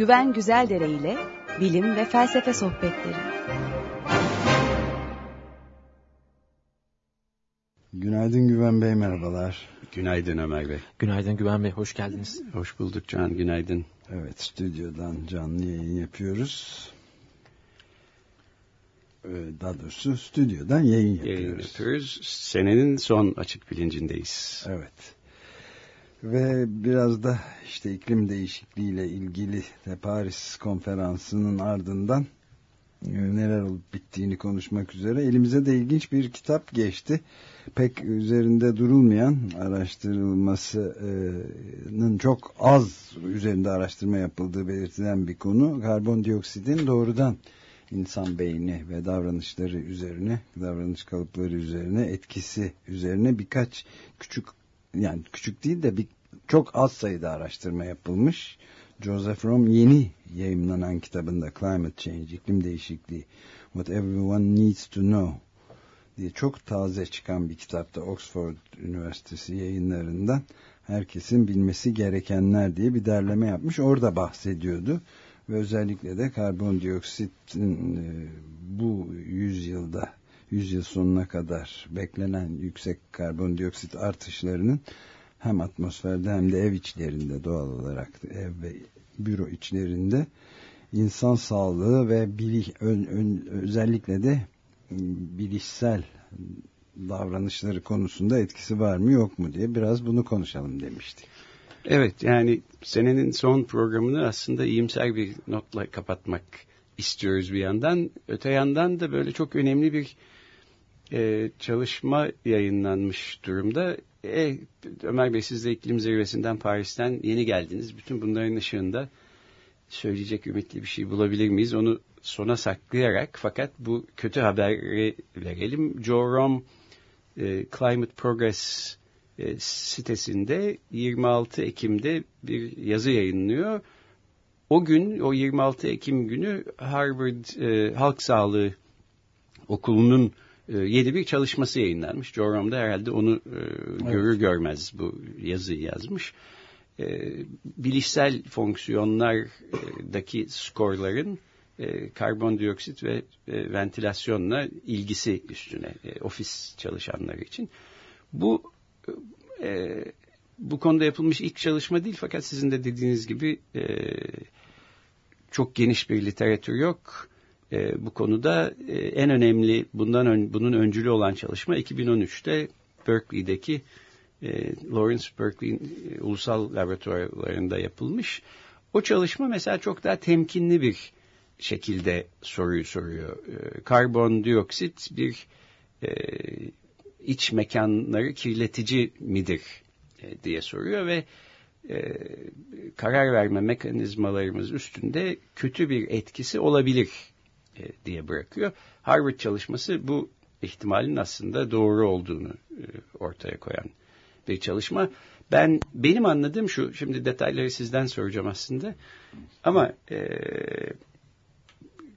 Güven Güzeldere ile bilim ve felsefe sohbetleri. Günaydın Güven Bey merhabalar. Günaydın Ömer Bey. Günaydın Güven Bey, hoş geldiniz. Hoş bulduk Can, günaydın. Evet, stüdyodan canlı yayın yapıyoruz. Ee, Daha doğrusu stüdyodan yayın yapıyoruz. Yayın yapıyoruz. Senenin son açık bilincindeyiz. Evet. Ve biraz da işte iklim değişikliğiyle ilgili de Paris konferansının ardından e, neler olup bittiğini konuşmak üzere elimize de ilginç bir kitap geçti. Pek üzerinde durulmayan araştırılmasının çok az üzerinde araştırma yapıldığı belirtilen bir konu. Karbondioksitin doğrudan insan beyni ve davranışları üzerine, davranış kalıpları üzerine, etkisi üzerine birkaç küçük yani küçük değil de bir, çok az sayıda araştırma yapılmış. Joseph Rom yeni yayımlanan kitabında Climate Change, iklim değişikliği, What Everyone Needs to Know diye çok taze çıkan bir kitapta Oxford Üniversitesi yayınlarından herkesin bilmesi gerekenler diye bir derleme yapmış. Orada bahsediyordu ve özellikle de karbondioksitin e, bu yüzyılda yüzyıl sonuna kadar beklenen yüksek karbondioksit artışlarının hem atmosferde hem de ev içlerinde doğal olarak ev ve büro içlerinde insan sağlığı ve bili, ön, ön, özellikle de bilişsel davranışları konusunda etkisi var mı yok mu diye biraz bunu konuşalım demiştik. Evet yani senenin son programını aslında iyimser bir notla kapatmak istiyoruz bir yandan. Öte yandan da böyle çok önemli bir e, çalışma yayınlanmış durumda. E, Ömer Bey siz de iklim zirvesinden Paris'ten yeni geldiniz. Bütün bunların ışığında söyleyecek ümitli bir şey bulabilir miyiz? Onu sona saklayarak fakat bu kötü haberi verelim. Joe Rom e, Climate Progress e, sitesinde 26 Ekim'de bir yazı yayınlıyor. O gün, o 26 Ekim günü Harvard e, Halk Sağlığı Okulu'nun e, yeni bir çalışması yayınlanmış. Joe Rom da herhalde onu e, görür görmez bu yazıyı yazmış. E, bilişsel fonksiyonlardaki skorların karbondioksit ve ventilasyonla ilgisi üstüne ofis çalışanları için. Bu bu konuda yapılmış ilk çalışma değil fakat sizin de dediğiniz gibi çok geniş bir literatür yok. E, bu konuda e, en önemli bundan ön, bunun öncülü olan çalışma 2013'te Berkeley'deki e, Lawrence Berkeley e, Ulusal Laboratuvarlarında yapılmış. O çalışma mesela çok daha temkinli bir şekilde soruyu soruyor. E, karbondioksit bir e, iç mekanları kirletici midir e, diye soruyor ve e, karar verme mekanizmalarımız üstünde kötü bir etkisi olabilir e, diye bırakıyor. Harvard çalışması bu ihtimalin aslında doğru olduğunu e, ortaya koyan bir çalışma. Ben benim anladığım şu, şimdi detayları sizden soracağım aslında. Ama e,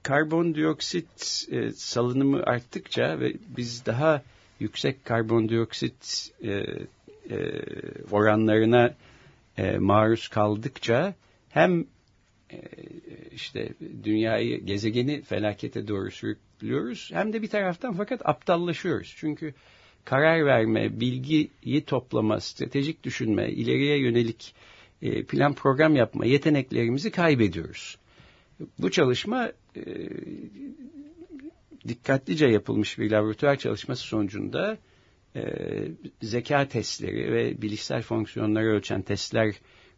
karbondioksit e, salınımı arttıkça ve biz daha yüksek karbondioksit e, e, oranlarına e, maruz kaldıkça hem işte dünyayı, gezegeni felakete doğru sürüklüyoruz hem de bir taraftan fakat aptallaşıyoruz. Çünkü karar verme, bilgiyi toplama, stratejik düşünme, ileriye yönelik e, plan program yapma yeteneklerimizi kaybediyoruz. Bu çalışma e, dikkatlice yapılmış bir laboratuvar çalışması sonucunda e, zeka testleri ve bilişsel fonksiyonları ölçen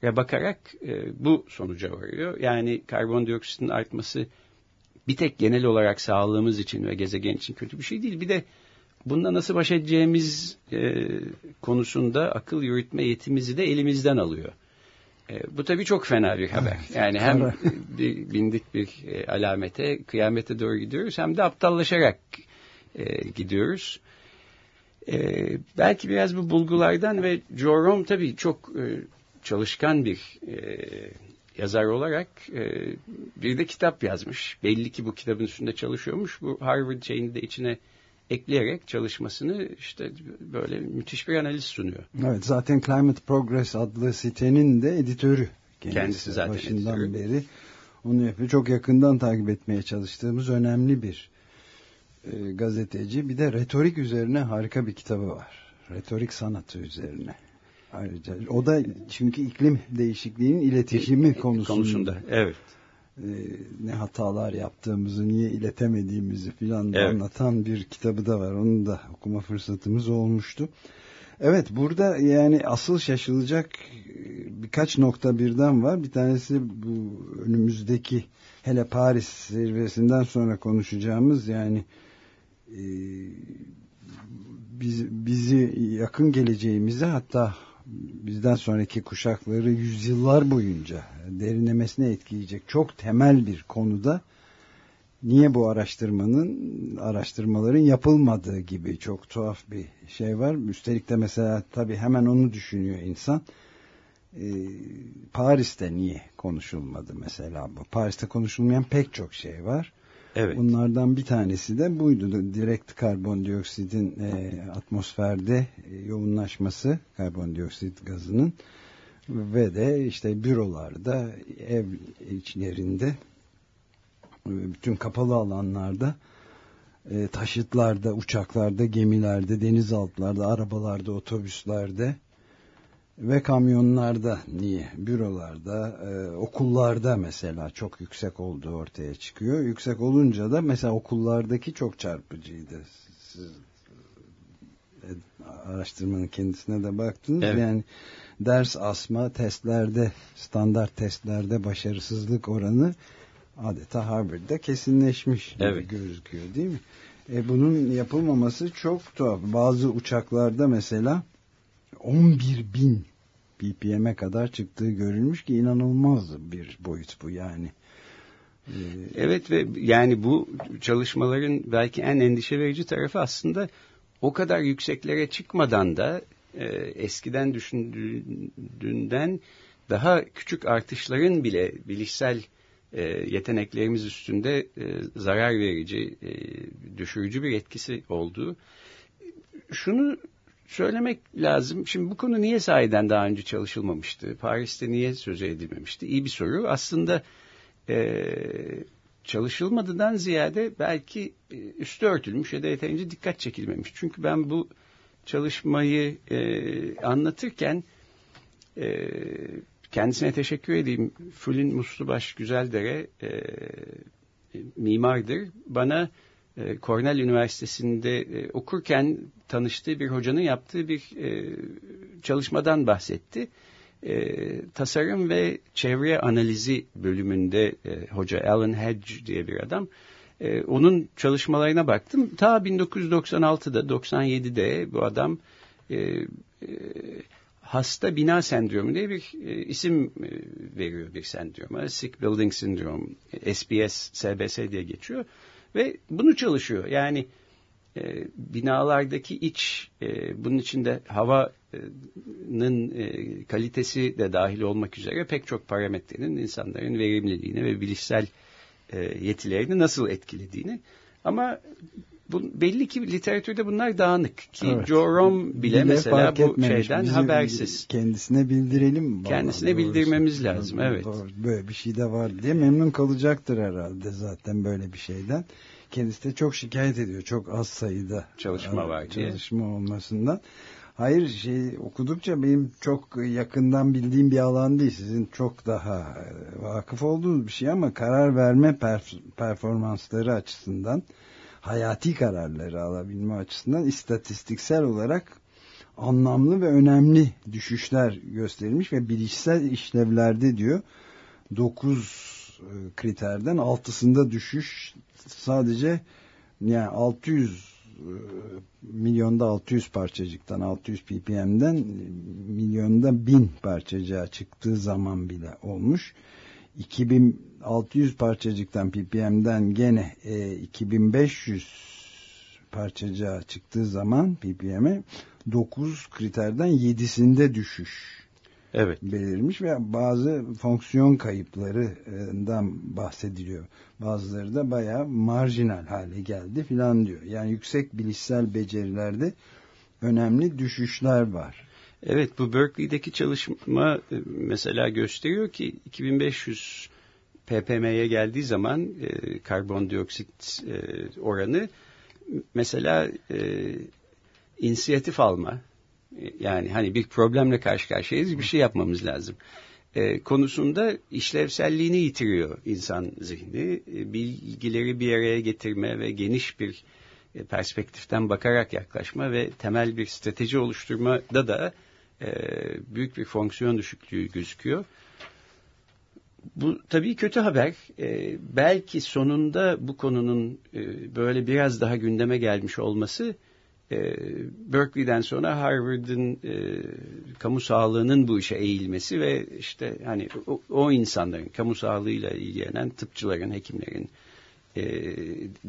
testlere bakarak e, bu sonuca varıyor. Yani karbondioksitin artması bir tek genel olarak sağlığımız için ve gezegen için kötü bir şey değil. Bir de bununla nasıl baş edeceğimiz e, konusunda akıl yürütme yetimizi de elimizden alıyor. E, bu tabii çok fena bir haber. Yani hem bir, bindik bir e, alamete, kıyamete doğru gidiyoruz hem de aptallaşarak e, gidiyoruz. E, belki biraz bu bulgulardan ve Joe tabii çok e, çalışkan bir e, yazar olarak e, bir de kitap yazmış. Belli ki bu kitabın üstünde çalışıyormuş. Bu Harvard şeyini de içine ekleyerek çalışmasını işte böyle müthiş bir analiz sunuyor. Evet zaten Climate Progress adlı sitenin de editörü. Kendisi, kendisi zaten başından editörü. beri onu yapıyor. Çok yakından takip etmeye çalıştığımız önemli bir e, gazeteci. Bir de retorik üzerine harika bir kitabı var. Retorik sanatı üzerine. Ayrıca o da çünkü iklim değişikliğinin iletişimi konusunda. konusunda evet. E, ne hatalar yaptığımızı, niye iletemediğimizi filan evet. anlatan bir kitabı da var. Onu da okuma fırsatımız olmuştu. Evet burada yani asıl şaşılacak birkaç nokta birden var. Bir tanesi bu önümüzdeki hele Paris zirvesinden sonra konuşacağımız yani e, biz, bizi yakın geleceğimize hatta bizden sonraki kuşakları yüzyıllar boyunca derinlemesine etkileyecek çok temel bir konuda niye bu araştırmanın araştırmaların yapılmadığı gibi çok tuhaf bir şey var. Üstelik de mesela tabii hemen onu düşünüyor insan. Ee, Paris'te niye konuşulmadı mesela bu? Paris'te konuşulmayan pek çok şey var. Evet. Bunlardan bir tanesi de buydu. Direkt karbondioksitin e, atmosferde e, yoğunlaşması, karbondioksit gazının ve de işte bürolarda, ev içlerinde, bütün kapalı alanlarda, e, taşıtlarda, uçaklarda, gemilerde, denizaltılarda, arabalarda, otobüslerde ve kamyonlarda niye? Bürolarda, e, okullarda mesela çok yüksek olduğu ortaya çıkıyor. Yüksek olunca da mesela okullardaki çok çarpıcıydı. Siz e, araştırmanın kendisine de baktınız. Evet. Yani ders asma testlerde, standart testlerde başarısızlık oranı adeta Harvard'da kesinleşmiş evet. gözüküyor değil mi? E, bunun yapılmaması çok tuhaf. Bazı uçaklarda mesela 11 bin ppm'e kadar çıktığı görülmüş ki inanılmaz bir boyut bu yani. Ee, evet ve yani bu çalışmaların belki en endişe verici tarafı aslında o kadar yükseklere çıkmadan da e, eskiden düşündüğünden daha küçük artışların bile bilişsel e, yeteneklerimiz üstünde e, zarar verici, e, düşürücü bir etkisi olduğu. Şunu söylemek lazım. Şimdi bu konu niye sahiden daha önce çalışılmamıştı? Paris'te niye söze edilmemişti? İyi bir soru. Aslında e, çalışılmadığından ziyade belki e, üstü örtülmüş ya da yeterince dikkat çekilmemiş. Çünkü ben bu çalışmayı e, anlatırken e, kendisine teşekkür edeyim. Fülin Muslubaş Güzeldere e, mimardır. Bana Cornell Üniversitesi'nde e, okurken tanıştığı bir hocanın yaptığı bir e, çalışmadan bahsetti. E, tasarım ve çevre analizi bölümünde e, hoca Alan Hedge diye bir adam. E, onun çalışmalarına baktım. Ta 1996'da 97'de bu adam e, e, hasta bina sendromu diye bir e, isim e, veriyor bir sendroma. Sick Building Syndrome, SBS, SBS diye geçiyor. Ve bunu çalışıyor. Yani e, binalardaki iç, e, bunun içinde havanın e, kalitesi de dahil olmak üzere pek çok parametrenin insanların verimliliğini ve bilişsel e, yetilerini nasıl etkilediğini. Ama bu, belli ki literatürde bunlar dağınık ki evet. Joe Rom bile, bile mesela bu şeyden Bizi habersiz. Kendisine bildirelim. Kendisine doğrusu. bildirmemiz lazım. Evet. Doğru. Böyle bir şey de var diye memnun kalacaktır herhalde zaten böyle bir şeyden. Kendisi de çok şikayet ediyor. Çok az sayıda çalışma var diye. Çalışma olmasından. Hayır şey okudukça benim çok yakından bildiğim bir alan değil. Sizin çok daha vakıf olduğunuz bir şey ama karar verme performansları açısından hayati kararları alabilme açısından istatistiksel olarak anlamlı ve önemli düşüşler gösterilmiş ve bilişsel işlevlerde diyor 9 e, kriterden altısında düşüş sadece yani 600 e, milyonda 600 parçacıktan 600 ppm'den milyonda 1000 parçacığa çıktığı zaman bile olmuş. 2600 parçacıktan ppm'den gene e, 2500 parçacığa çıktığı zaman ppm'e 9 kriterden 7'sinde düşüş evet. belirmiş ve bazı fonksiyon kayıplarından bahsediliyor. Bazıları da bayağı marjinal hale geldi filan diyor. Yani yüksek bilişsel becerilerde önemli düşüşler var. Evet bu Berkeley'deki çalışma e, mesela gösteriyor ki 2500 ppm'ye geldiği zaman e, karbondioksit e, oranı mesela e, inisiyatif alma yani hani bir problemle karşı karşıyayız bir şey yapmamız lazım. E, konusunda işlevselliğini yitiriyor insan zihni. E, bilgileri bir araya getirme ve geniş bir e, perspektiften bakarak yaklaşma ve temel bir strateji oluşturmada da e, büyük bir fonksiyon düşüklüğü gözüküyor. Bu tabii kötü haber. E, belki sonunda bu konunun e, böyle biraz daha gündeme gelmiş olması e, Berkeley'den sonra Harvard'ın e, kamu sağlığının bu işe eğilmesi ve işte hani o, o insanların kamu sağlığıyla ilgilenen tıpçıların, hekimlerin e,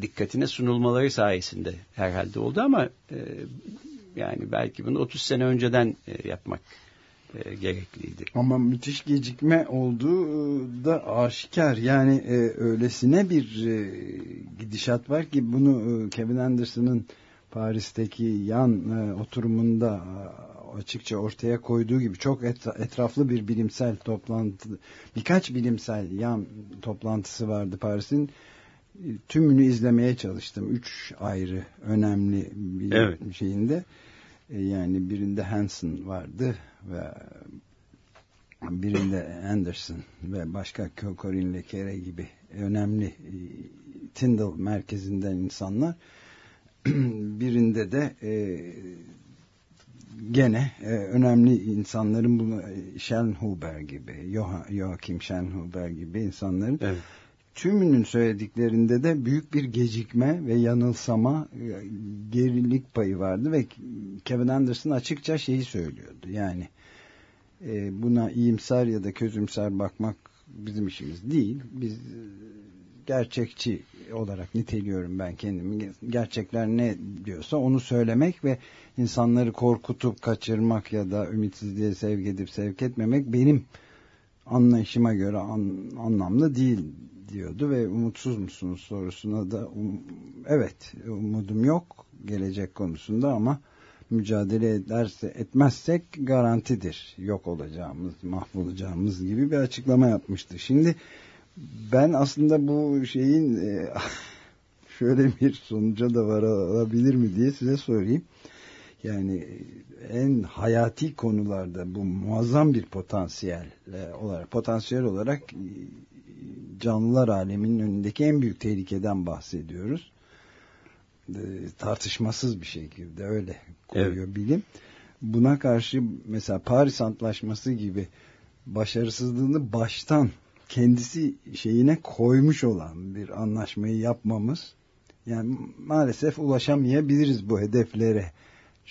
dikkatine sunulmaları sayesinde herhalde oldu ama e, yani belki bunu 30 sene önceden e, yapmak e, gerekliydi. Ama müthiş gecikme olduğu da aşikar. Yani e, öylesine bir e, gidişat var ki bunu e, Kevin Anderson'ın Paris'teki yan e, oturumunda e, açıkça ortaya koyduğu gibi çok etraflı bir bilimsel toplantı, birkaç bilimsel yan toplantısı vardı Paris'in. Tümünü izlemeye çalıştım. Üç ayrı önemli bir evet. şeyinde. E, yani birinde Hansen vardı ve birinde Anderson ve başka Corinne Lekere gibi önemli e, Tyndall merkezinden insanlar birinde de e, gene e, önemli insanların bunu e, Schellenhuber gibi Joachim Schellenhuber gibi insanların evet. Tümünün söylediklerinde de büyük bir gecikme ve yanılsama e, gerilik payı vardı ve Kevin Anderson açıkça şeyi söylüyordu yani e, buna iyimser ya da közümser bakmak bizim işimiz değil biz gerçekçi olarak niteliyorum ben kendimi. Gerçekler ne diyorsa onu söylemek ve insanları korkutup kaçırmak ya da ümitsizliğe sevk edip sevk etmemek benim anlayışıma göre an, anlamlı değil diyordu ve umutsuz musunuz sorusuna da um, evet umudum yok gelecek konusunda ama mücadele ederse etmezsek garantidir yok olacağımız mahvolacağımız gibi bir açıklama yapmıştı. Şimdi ben aslında bu şeyin e, şöyle bir sonuca da varabilir mi diye size sorayım. Yani en hayati konularda bu muazzam bir potansiyel e, olarak potansiyel olarak e, canlılar aleminin önündeki en büyük tehlikeden bahsediyoruz. Tartışmasız bir şekilde öyle koyuyor evet. bilim. Buna karşı mesela Paris Antlaşması gibi başarısızlığını baştan kendisi şeyine koymuş olan bir anlaşmayı yapmamız yani maalesef ulaşamayabiliriz bu hedeflere.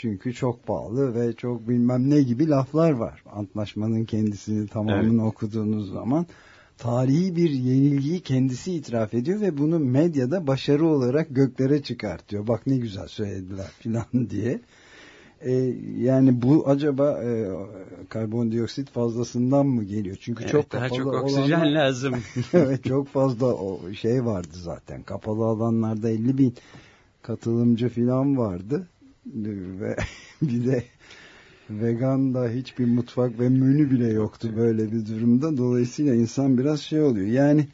Çünkü çok pahalı ve çok bilmem ne gibi laflar var. Antlaşmanın kendisini tamamını evet. okuduğunuz zaman tarihi bir yenilgiyi kendisi itiraf ediyor ve bunu medyada başarı olarak göklere çıkartıyor. Bak ne güzel söylediler filan diye. E, yani bu acaba e, karbondioksit fazlasından mı geliyor? Çünkü evet, çok daha çok oksijen olanlar, lazım. evet çok fazla o şey vardı zaten. Kapalı alanlarda 50 bin katılımcı falan vardı. Ve bir de vegan da hiçbir mutfak ve menü bile yoktu böyle bir durumda. Dolayısıyla insan biraz şey oluyor. Yani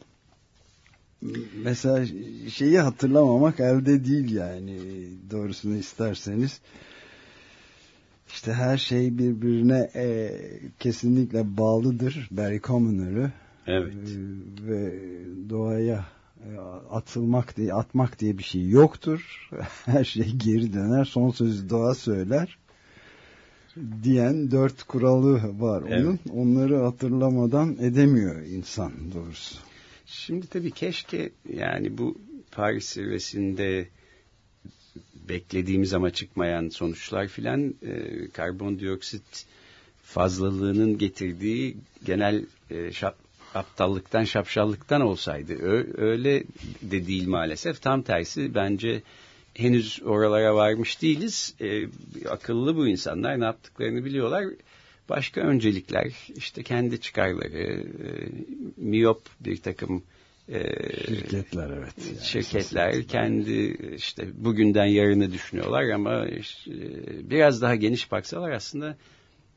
mesela şeyi hatırlamamak elde değil yani doğrusunu isterseniz işte her şey birbirine e, kesinlikle bağlıdır. Barry Commoner'ı. Evet. E, ve doğaya atılmak diye atmak diye bir şey yoktur. Her şey geri döner. Son sözü doğa söyler. Diyen dört kuralı var onun. Evet. Onları hatırlamadan edemiyor insan doğrusu. Şimdi tabii keşke yani bu Paris zirvesinde beklediğimiz ama çıkmayan sonuçlar filan e, karbondioksit fazlalığının getirdiği genel e, şap, aptallıktan şapşallıktan olsaydı öyle de değil maalesef tam tersi bence henüz oralara varmış değiliz e, akıllı bu insanlar ne yaptıklarını biliyorlar başka öncelikler işte kendi çıkarları e, miyop bir takım e, şirketler evet. Yani şirketler yani. kendi işte bugünden yarını düşünüyorlar ama işte, biraz daha geniş baksalar aslında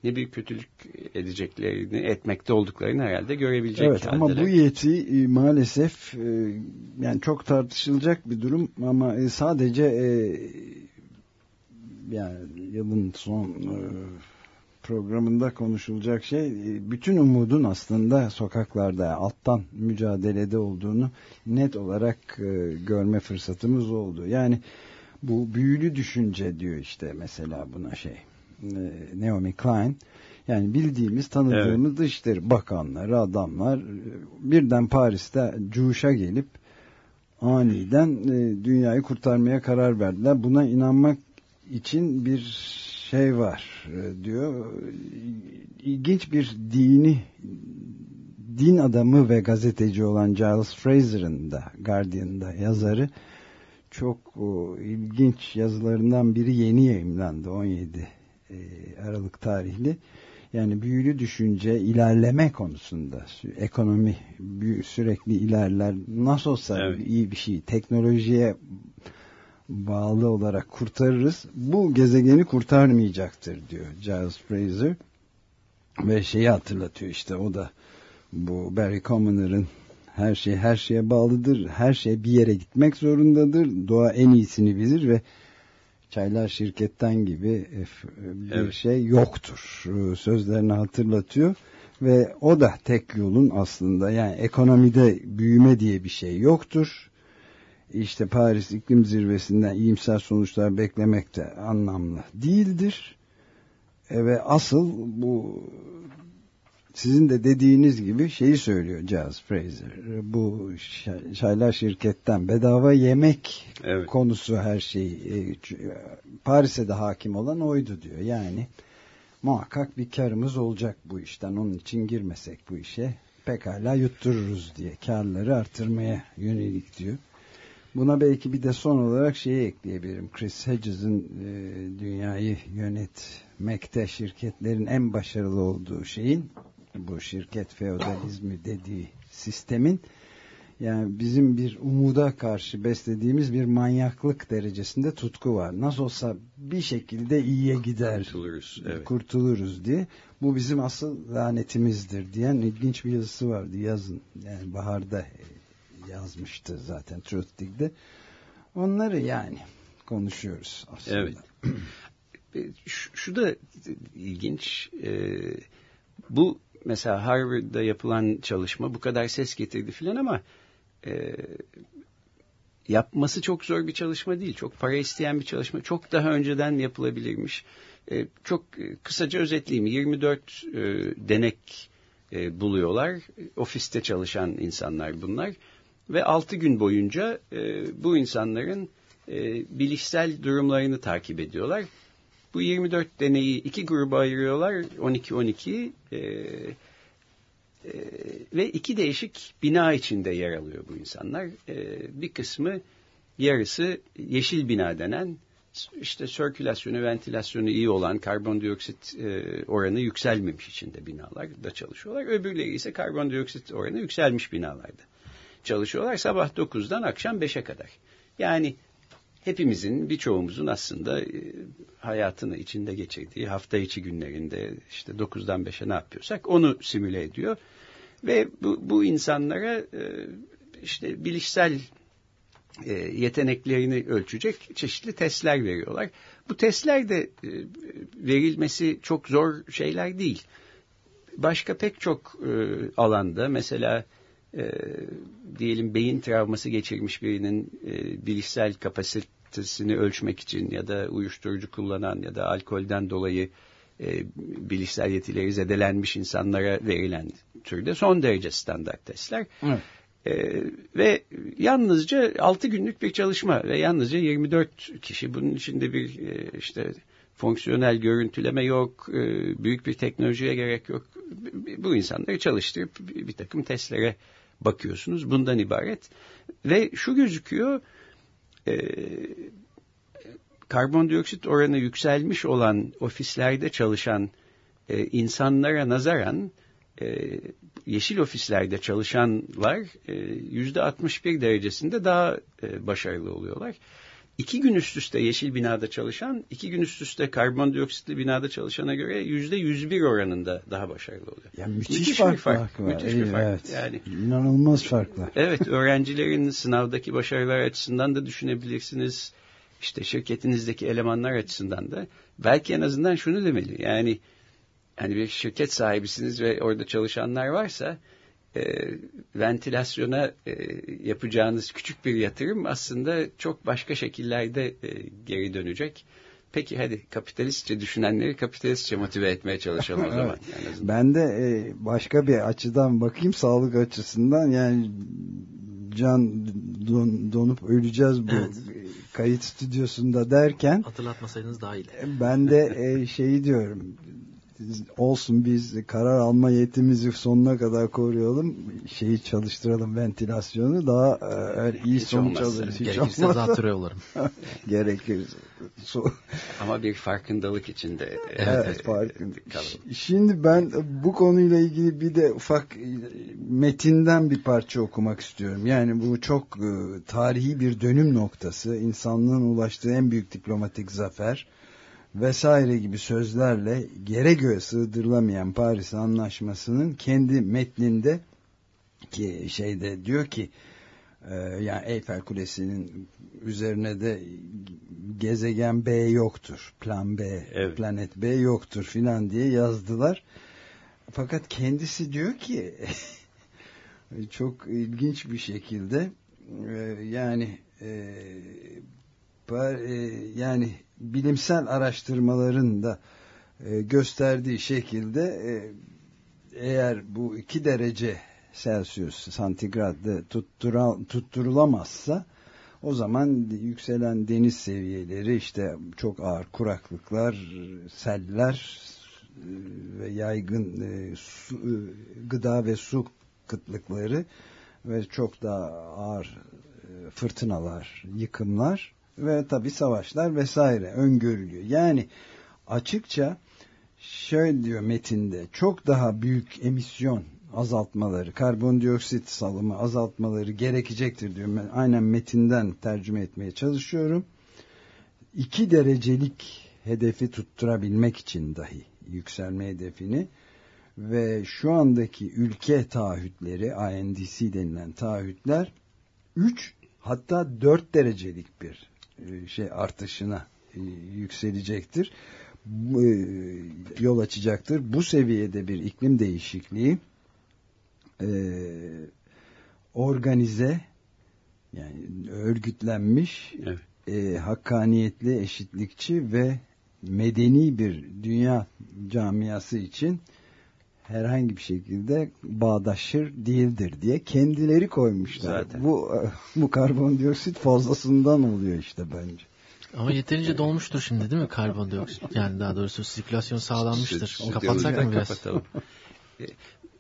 ne bir kötülük edeceklerini, etmekte olduklarını herhalde görebilecek Evet haldeler. ama bu yeti e, maalesef e, yani çok tartışılacak bir durum ama e, sadece yani yılın son programında konuşulacak şey bütün umudun aslında sokaklarda alttan mücadelede olduğunu net olarak görme fırsatımız oldu. Yani bu büyülü düşünce diyor işte mesela buna şey Naomi Klein yani bildiğimiz tanıdığımız evet. dışişleri bakanları adamlar birden Paris'te cuşa gelip aniden dünyayı kurtarmaya karar verdiler. Buna inanmak için bir şey var diyor. İlginç bir dini din adamı ve gazeteci olan Giles Fraser'ın da Guardian'da yazarı çok o, ilginç yazılarından biri yeni yayımlandı 17 e, Aralık tarihli. Yani büyülü düşünce ilerleme konusunda ekonomi sürekli ilerler. Nasıl olsa evet. iyi bir şey teknolojiye bağlı olarak kurtarırız. Bu gezegeni kurtarmayacaktır diyor Giles Fraser. Ve şeyi hatırlatıyor işte o da bu Barry Commoner'ın her şey her şeye bağlıdır. Her şey bir yere gitmek zorundadır. Doğa en iyisini bilir ve çaylar şirketten gibi bir evet. şey yoktur. Sözlerini hatırlatıyor ve o da tek yolun aslında yani ekonomide büyüme diye bir şey yoktur. İşte Paris iklim zirvesinden iyimser sonuçlar beklemek de anlamlı değildir. E ve asıl bu sizin de dediğiniz gibi şeyi söylüyor Giles Fraser. Bu çaylar şirketten bedava yemek evet. konusu her şey. E, Paris'e de hakim olan oydu diyor. Yani muhakkak bir karımız olacak bu işten. Onun için girmesek bu işe pekala yuttururuz diye karları artırmaya yönelik diyor. Buna belki bir de son olarak şeyi ekleyebilirim. Chris Hedges'in e, dünyayı yönetmekte şirketlerin en başarılı olduğu şeyin bu şirket feodalizmi dediği sistemin yani bizim bir umuda karşı beslediğimiz bir manyaklık derecesinde tutku var. Nasıl olsa bir şekilde iyiye gider. Kurtuluruz. Evet. Kurtuluruz diye. Bu bizim asıl lanetimizdir diyen ilginç bir yazısı vardı yazın. Yani baharda yazmıştı zaten Truth Dig'de. Onları yani konuşuyoruz aslında. Evet. şu, şu da ilginç. Ee, bu mesela Harvard'da yapılan çalışma bu kadar ses getirdi filan ama e, yapması çok zor bir çalışma değil. Çok para isteyen bir çalışma. Çok daha önceden yapılabilirmiş. E, çok kısaca özetleyeyim. 24 e, denek e, buluyorlar. Ofiste çalışan insanlar bunlar. Ve 6 gün boyunca e, bu insanların e, bilişsel durumlarını takip ediyorlar bu 24 deneyi iki gruba ayırıyorlar. 12-12 e, e, ve iki değişik bina içinde yer alıyor bu insanlar. E, bir kısmı yarısı yeşil bina denen işte sirkülasyonu, ventilasyonu iyi olan karbondioksit e, oranı yükselmemiş içinde binalarda çalışıyorlar. Öbürleri ise karbondioksit oranı yükselmiş binalarda çalışıyorlar. Sabah 9'dan akşam 5'e kadar. Yani hepimizin birçoğumuzun aslında e, hayatını içinde geçirdiği hafta içi günlerinde işte 9'dan 5'e ne yapıyorsak onu simüle ediyor. Ve bu, bu insanlara e, işte bilişsel e, yeteneklerini ölçecek çeşitli testler veriyorlar. Bu testler de verilmesi çok zor şeyler değil. Başka pek çok alanda mesela diyelim beyin travması geçirmiş birinin bilişsel kapasitesini ölçmek için ya da uyuşturucu kullanan ya da alkolden dolayı e, bilişsel yetileri zedelenmiş insanlara verilen türde son derece standart testler. Evet. E, ve yalnızca 6 günlük bir çalışma ve yalnızca 24 kişi bunun içinde bir e, işte fonksiyonel görüntüleme yok, e, büyük bir teknolojiye gerek yok. Bu insanları çalıştırıp bir takım testlere bakıyorsunuz. Bundan ibaret. Ve şu gözüküyor, e, karbondioksit oranı yükselmiş olan ofislerde çalışan e, insanlara nazaran yeşil ofislerde çalışanlar yüzde 61 derecesinde daha başarılı oluyorlar iki gün üst üste yeşil binada çalışan, iki gün üst üste karbondioksitli binada çalışana göre yüzde yüz bir oranında daha başarılı oluyor. Yani müthiş, müthiş fark, bir fark, fark var. Müthiş bir fark. Evet. Yani inanılmaz farklar. Evet, öğrencilerin sınavdaki başarılar açısından da düşünebilirsiniz. İşte şirketinizdeki elemanlar açısından da belki en azından şunu demeli. Yani hani bir şirket sahibisiniz ve orada çalışanlar varsa e, ventilasyona e, yapacağınız küçük bir yatırım aslında çok başka şekillerde e, geri dönecek. Peki hadi kapitalistçe düşünenleri kapitalistçe motive etmeye çalışalım o zaman. evet. Ben de e, başka bir açıdan bakayım sağlık açısından yani can don, donup öleceğiz bu evet. kayıt stüdyosunda derken hatırlatmasaydınız daha iyi. Ben de e, şeyi diyorum olsun biz karar alma yetimizi sonuna kadar koruyalım. Şeyi çalıştıralım ventilasyonu daha e, iyi hiç sonuç alırız. Gerekirse zatüre olurum. Gerekir. Ama bir farkındalık içinde. E, evet, evet farkında. Şimdi ben bu konuyla ilgili bir de ufak e, metinden bir parça okumak istiyorum. Yani bu çok e, tarihi bir dönüm noktası. İnsanlığın ulaştığı en büyük diplomatik zafer vesaire gibi sözlerle yere göğe sığdırılamayan Paris Anlaşması'nın kendi metninde ki şeyde diyor ki e, yani Eyfel Kulesi'nin üzerine de gezegen B yoktur. Plan B, evet. planet B yoktur filan diye yazdılar. Fakat kendisi diyor ki çok ilginç bir şekilde e, yani e, yani bilimsel araştırmaların da e, gösterdiği şekilde e, eğer bu iki derece Celsius santigradda tutturulamazsa o zaman yükselen deniz seviyeleri işte çok ağır kuraklıklar, seller e, ve yaygın e, su, e, gıda ve su kıtlıkları ve çok daha ağır e, fırtınalar, yıkımlar ve tabi savaşlar vesaire öngörülüyor. Yani açıkça şöyle diyor metinde çok daha büyük emisyon azaltmaları, karbondioksit salımı azaltmaları gerekecektir diyor. Ben aynen metinden tercüme etmeye çalışıyorum. İki derecelik hedefi tutturabilmek için dahi yükselme hedefini ve şu andaki ülke taahhütleri INDC denilen taahhütler 3 hatta 4 derecelik bir şey artışına e, yükselecektir. E, yol açacaktır. Bu seviyede bir iklim değişikliği organize yani örgütlenmiş evet. hakkaniyetli, eşitlikçi ve medeni bir dünya camiası için herhangi bir şekilde bağdaşır değildir diye kendileri koymuşlar. Zaten. Bu bu karbondioksit fazlasından oluyor işte bence. Ama yeterince dolmuştur şimdi değil mi karbondioksit? Yani daha doğrusu sirkülasyon sağlanmıştır. Kapatsak mı biraz? Kapatalım. E,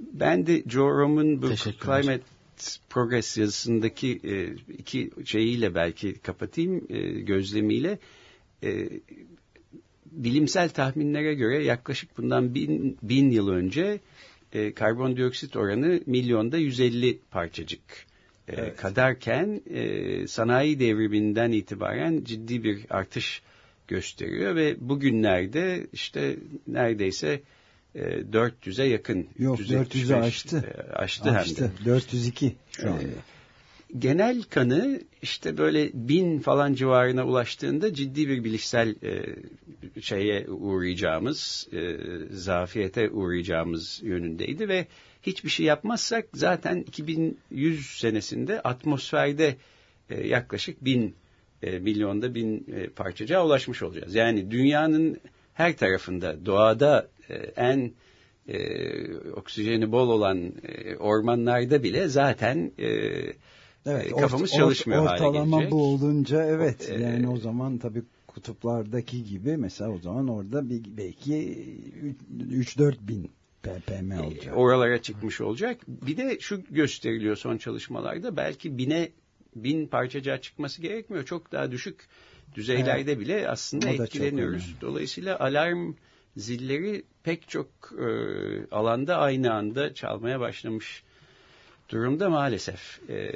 ben de Joe Roman bu Climate Progress yazısındaki e, iki şeyiyle belki kapatayım e, gözlemiyle bilimsel tahminlere göre yaklaşık bundan bin, bin yıl önce e, karbondioksit oranı milyonda 150 parçacık e, evet. kadarken e, sanayi devriminden itibaren ciddi bir artış gösteriyor ve bugünlerde işte neredeyse e, 400'e yakın. Yok 400'ü aştı. E, aştı, aştı hem de. 402 şu anda. Genel kanı işte böyle bin falan civarına ulaştığında ciddi bir bilişsel e, şeye uğrayacağımız, e, zafiyete uğrayacağımız yönündeydi ve hiçbir şey yapmazsak zaten 2100 senesinde atmosferde e, yaklaşık bin e, milyonda bin e, parçacığa ulaşmış olacağız. Yani dünyanın her tarafında doğada e, en e, oksijeni bol olan e, ormanlarda bile zaten e, evet, kafamız ort, çalışmıyor ort, ortalama bu olunca evet o, yani o zaman tabii kutuplardaki gibi mesela o zaman orada bir, belki 3-4 bin ppm olacak. Oralara çıkmış olacak. Bir de şu gösteriliyor son çalışmalarda belki bine bin parçacığa çıkması gerekmiyor. Çok daha düşük düzeylerde evet. bile aslında etkileniyoruz. Dolayısıyla alarm zilleri pek çok e, alanda aynı anda çalmaya başlamış durumda maalesef. E,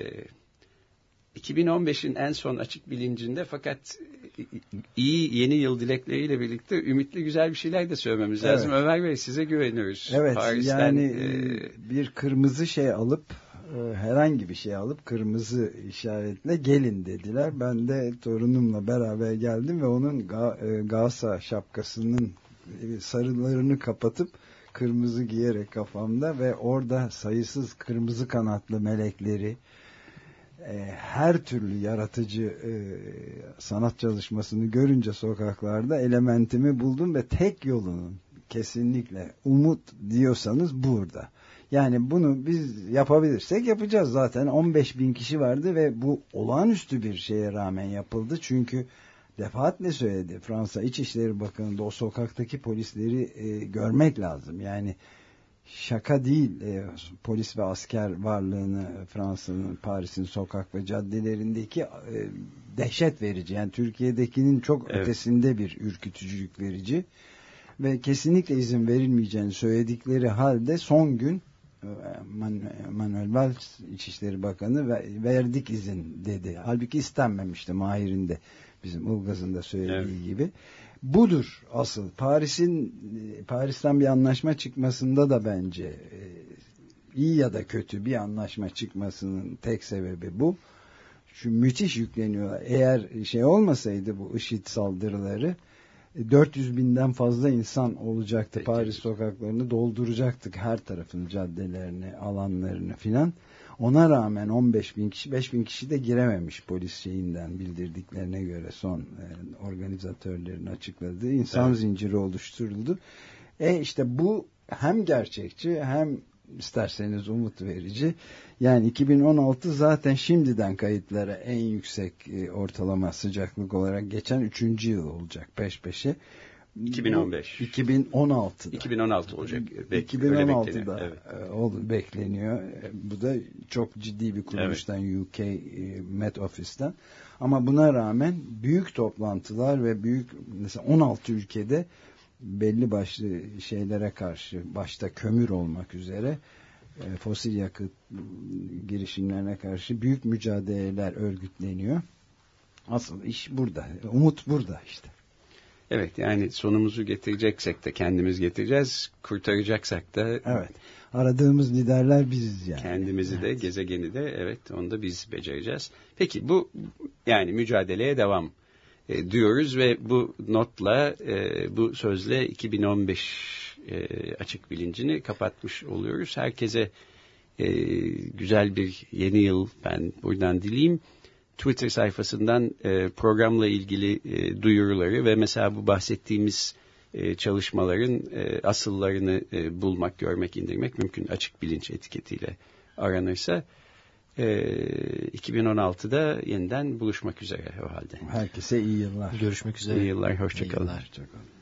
2015'in en son açık bilincinde fakat iyi yeni yıl dilekleriyle birlikte ümitli güzel bir şeyler de söylememiz evet. lazım. Ömer Bey size güveniyoruz. Evet Paris'ten, yani e, bir kırmızı şey alıp e, herhangi bir şey alıp kırmızı işaretle gelin dediler. Ben de torunumla beraber geldim ve onun Ga e, Galatasaray şapkasının e, sarılarını kapatıp kırmızı giyerek kafamda ve orada sayısız kırmızı kanatlı melekleri her türlü yaratıcı e, sanat çalışmasını görünce sokaklarda elementimi buldum ve tek yolunun kesinlikle umut diyorsanız burada. Yani bunu biz yapabilirsek yapacağız zaten. 15 bin kişi vardı ve bu olağanüstü bir şeye rağmen yapıldı. Çünkü defaatle söyledi Fransa İçişleri Bakanı da o sokaktaki polisleri e, görmek lazım. Yani şaka değil e, polis ve asker varlığını Fransa'nın Paris'in sokak ve caddelerindeki e, dehşet verici. Yani Türkiye'dekinin çok evet. ötesinde bir ürkütücülük verici ve kesinlikle izin verilmeyeceğini söyledikleri halde son gün e, Manuel Valls İçişleri Bakanı verdik izin dedi. Halbuki istenmemişti Mahir'in de bizim Ulgaz'ın da söylediği evet. gibi. Budur asıl. Paris'in Paris'ten bir anlaşma çıkmasında da bence e, iyi ya da kötü bir anlaşma çıkmasının tek sebebi bu. Şu müthiş yükleniyorlar. Eğer şey olmasaydı bu IŞİD saldırıları 400 e, binden fazla insan olacaktı. Peki. Paris sokaklarını dolduracaktık her tarafını, caddelerini, alanlarını filan. Ona rağmen 15 bin kişi, 5 bin kişi de girememiş polis şeyinden bildirdiklerine göre son e, organizatörlerin açıkladığı insan evet. zinciri oluşturuldu. E işte bu hem gerçekçi hem isterseniz umut verici. Yani 2016 zaten şimdiden kayıtlara en yüksek e, ortalama sıcaklık olarak geçen 3. yıl olacak peş peşe. 2015. 2016'da. 2016 olacak. Bek 2016'da evet. E, bekleniyor. E, bu da çok ciddi bir kuruluştan evet. UK e, Met Office'ten. Ama buna rağmen büyük toplantılar ve büyük mesela 16 ülkede belli başlı şeylere karşı başta kömür olmak üzere fosil yakıt girişimlerine karşı büyük mücadeleler örgütleniyor. Asıl iş burada. Umut burada işte. Evet yani sonumuzu getireceksek de kendimiz getireceğiz. Kurtaracaksak da evet. Aradığımız liderler biziz yani. Kendimizi evet. de gezegeni de evet onu da biz becereceğiz. Peki bu yani mücadeleye devam e, diyoruz ve bu notla e, bu sözle 2015 e, açık bilincini kapatmış oluyoruz. Herkese e, güzel bir yeni yıl ben buradan dileyim. Twitter sayfasından e, programla ilgili e, duyuruları ve mesela bu bahsettiğimiz e, çalışmaların e, asıllarını e, bulmak, görmek, indirmek mümkün açık bilinç etiketiyle aranırsa. E, 2016'da yeniden buluşmak üzere o halde. Herkese iyi yıllar. Görüşmek üzere. İyi yıllar, hoşçakalın. Hoşçakalın.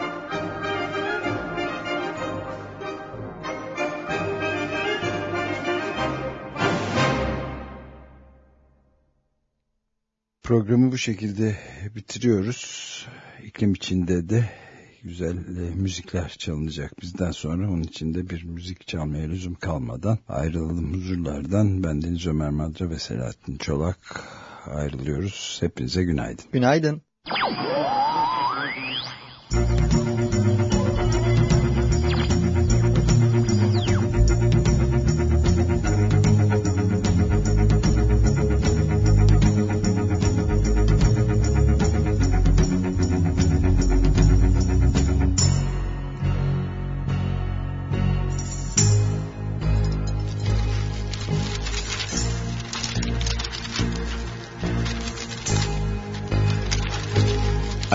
Programı bu şekilde bitiriyoruz. İklim içinde de güzel e, müzikler çalınacak bizden sonra. Onun için de bir müzik çalmaya lüzum kalmadan ayrılalım huzurlardan. Ben Deniz Ömer Madra ve Selahattin Çolak ayrılıyoruz. Hepinize günaydın. Günaydın.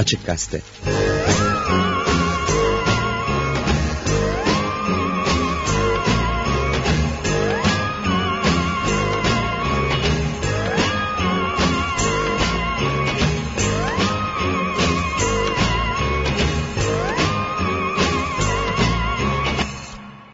Açık Gazete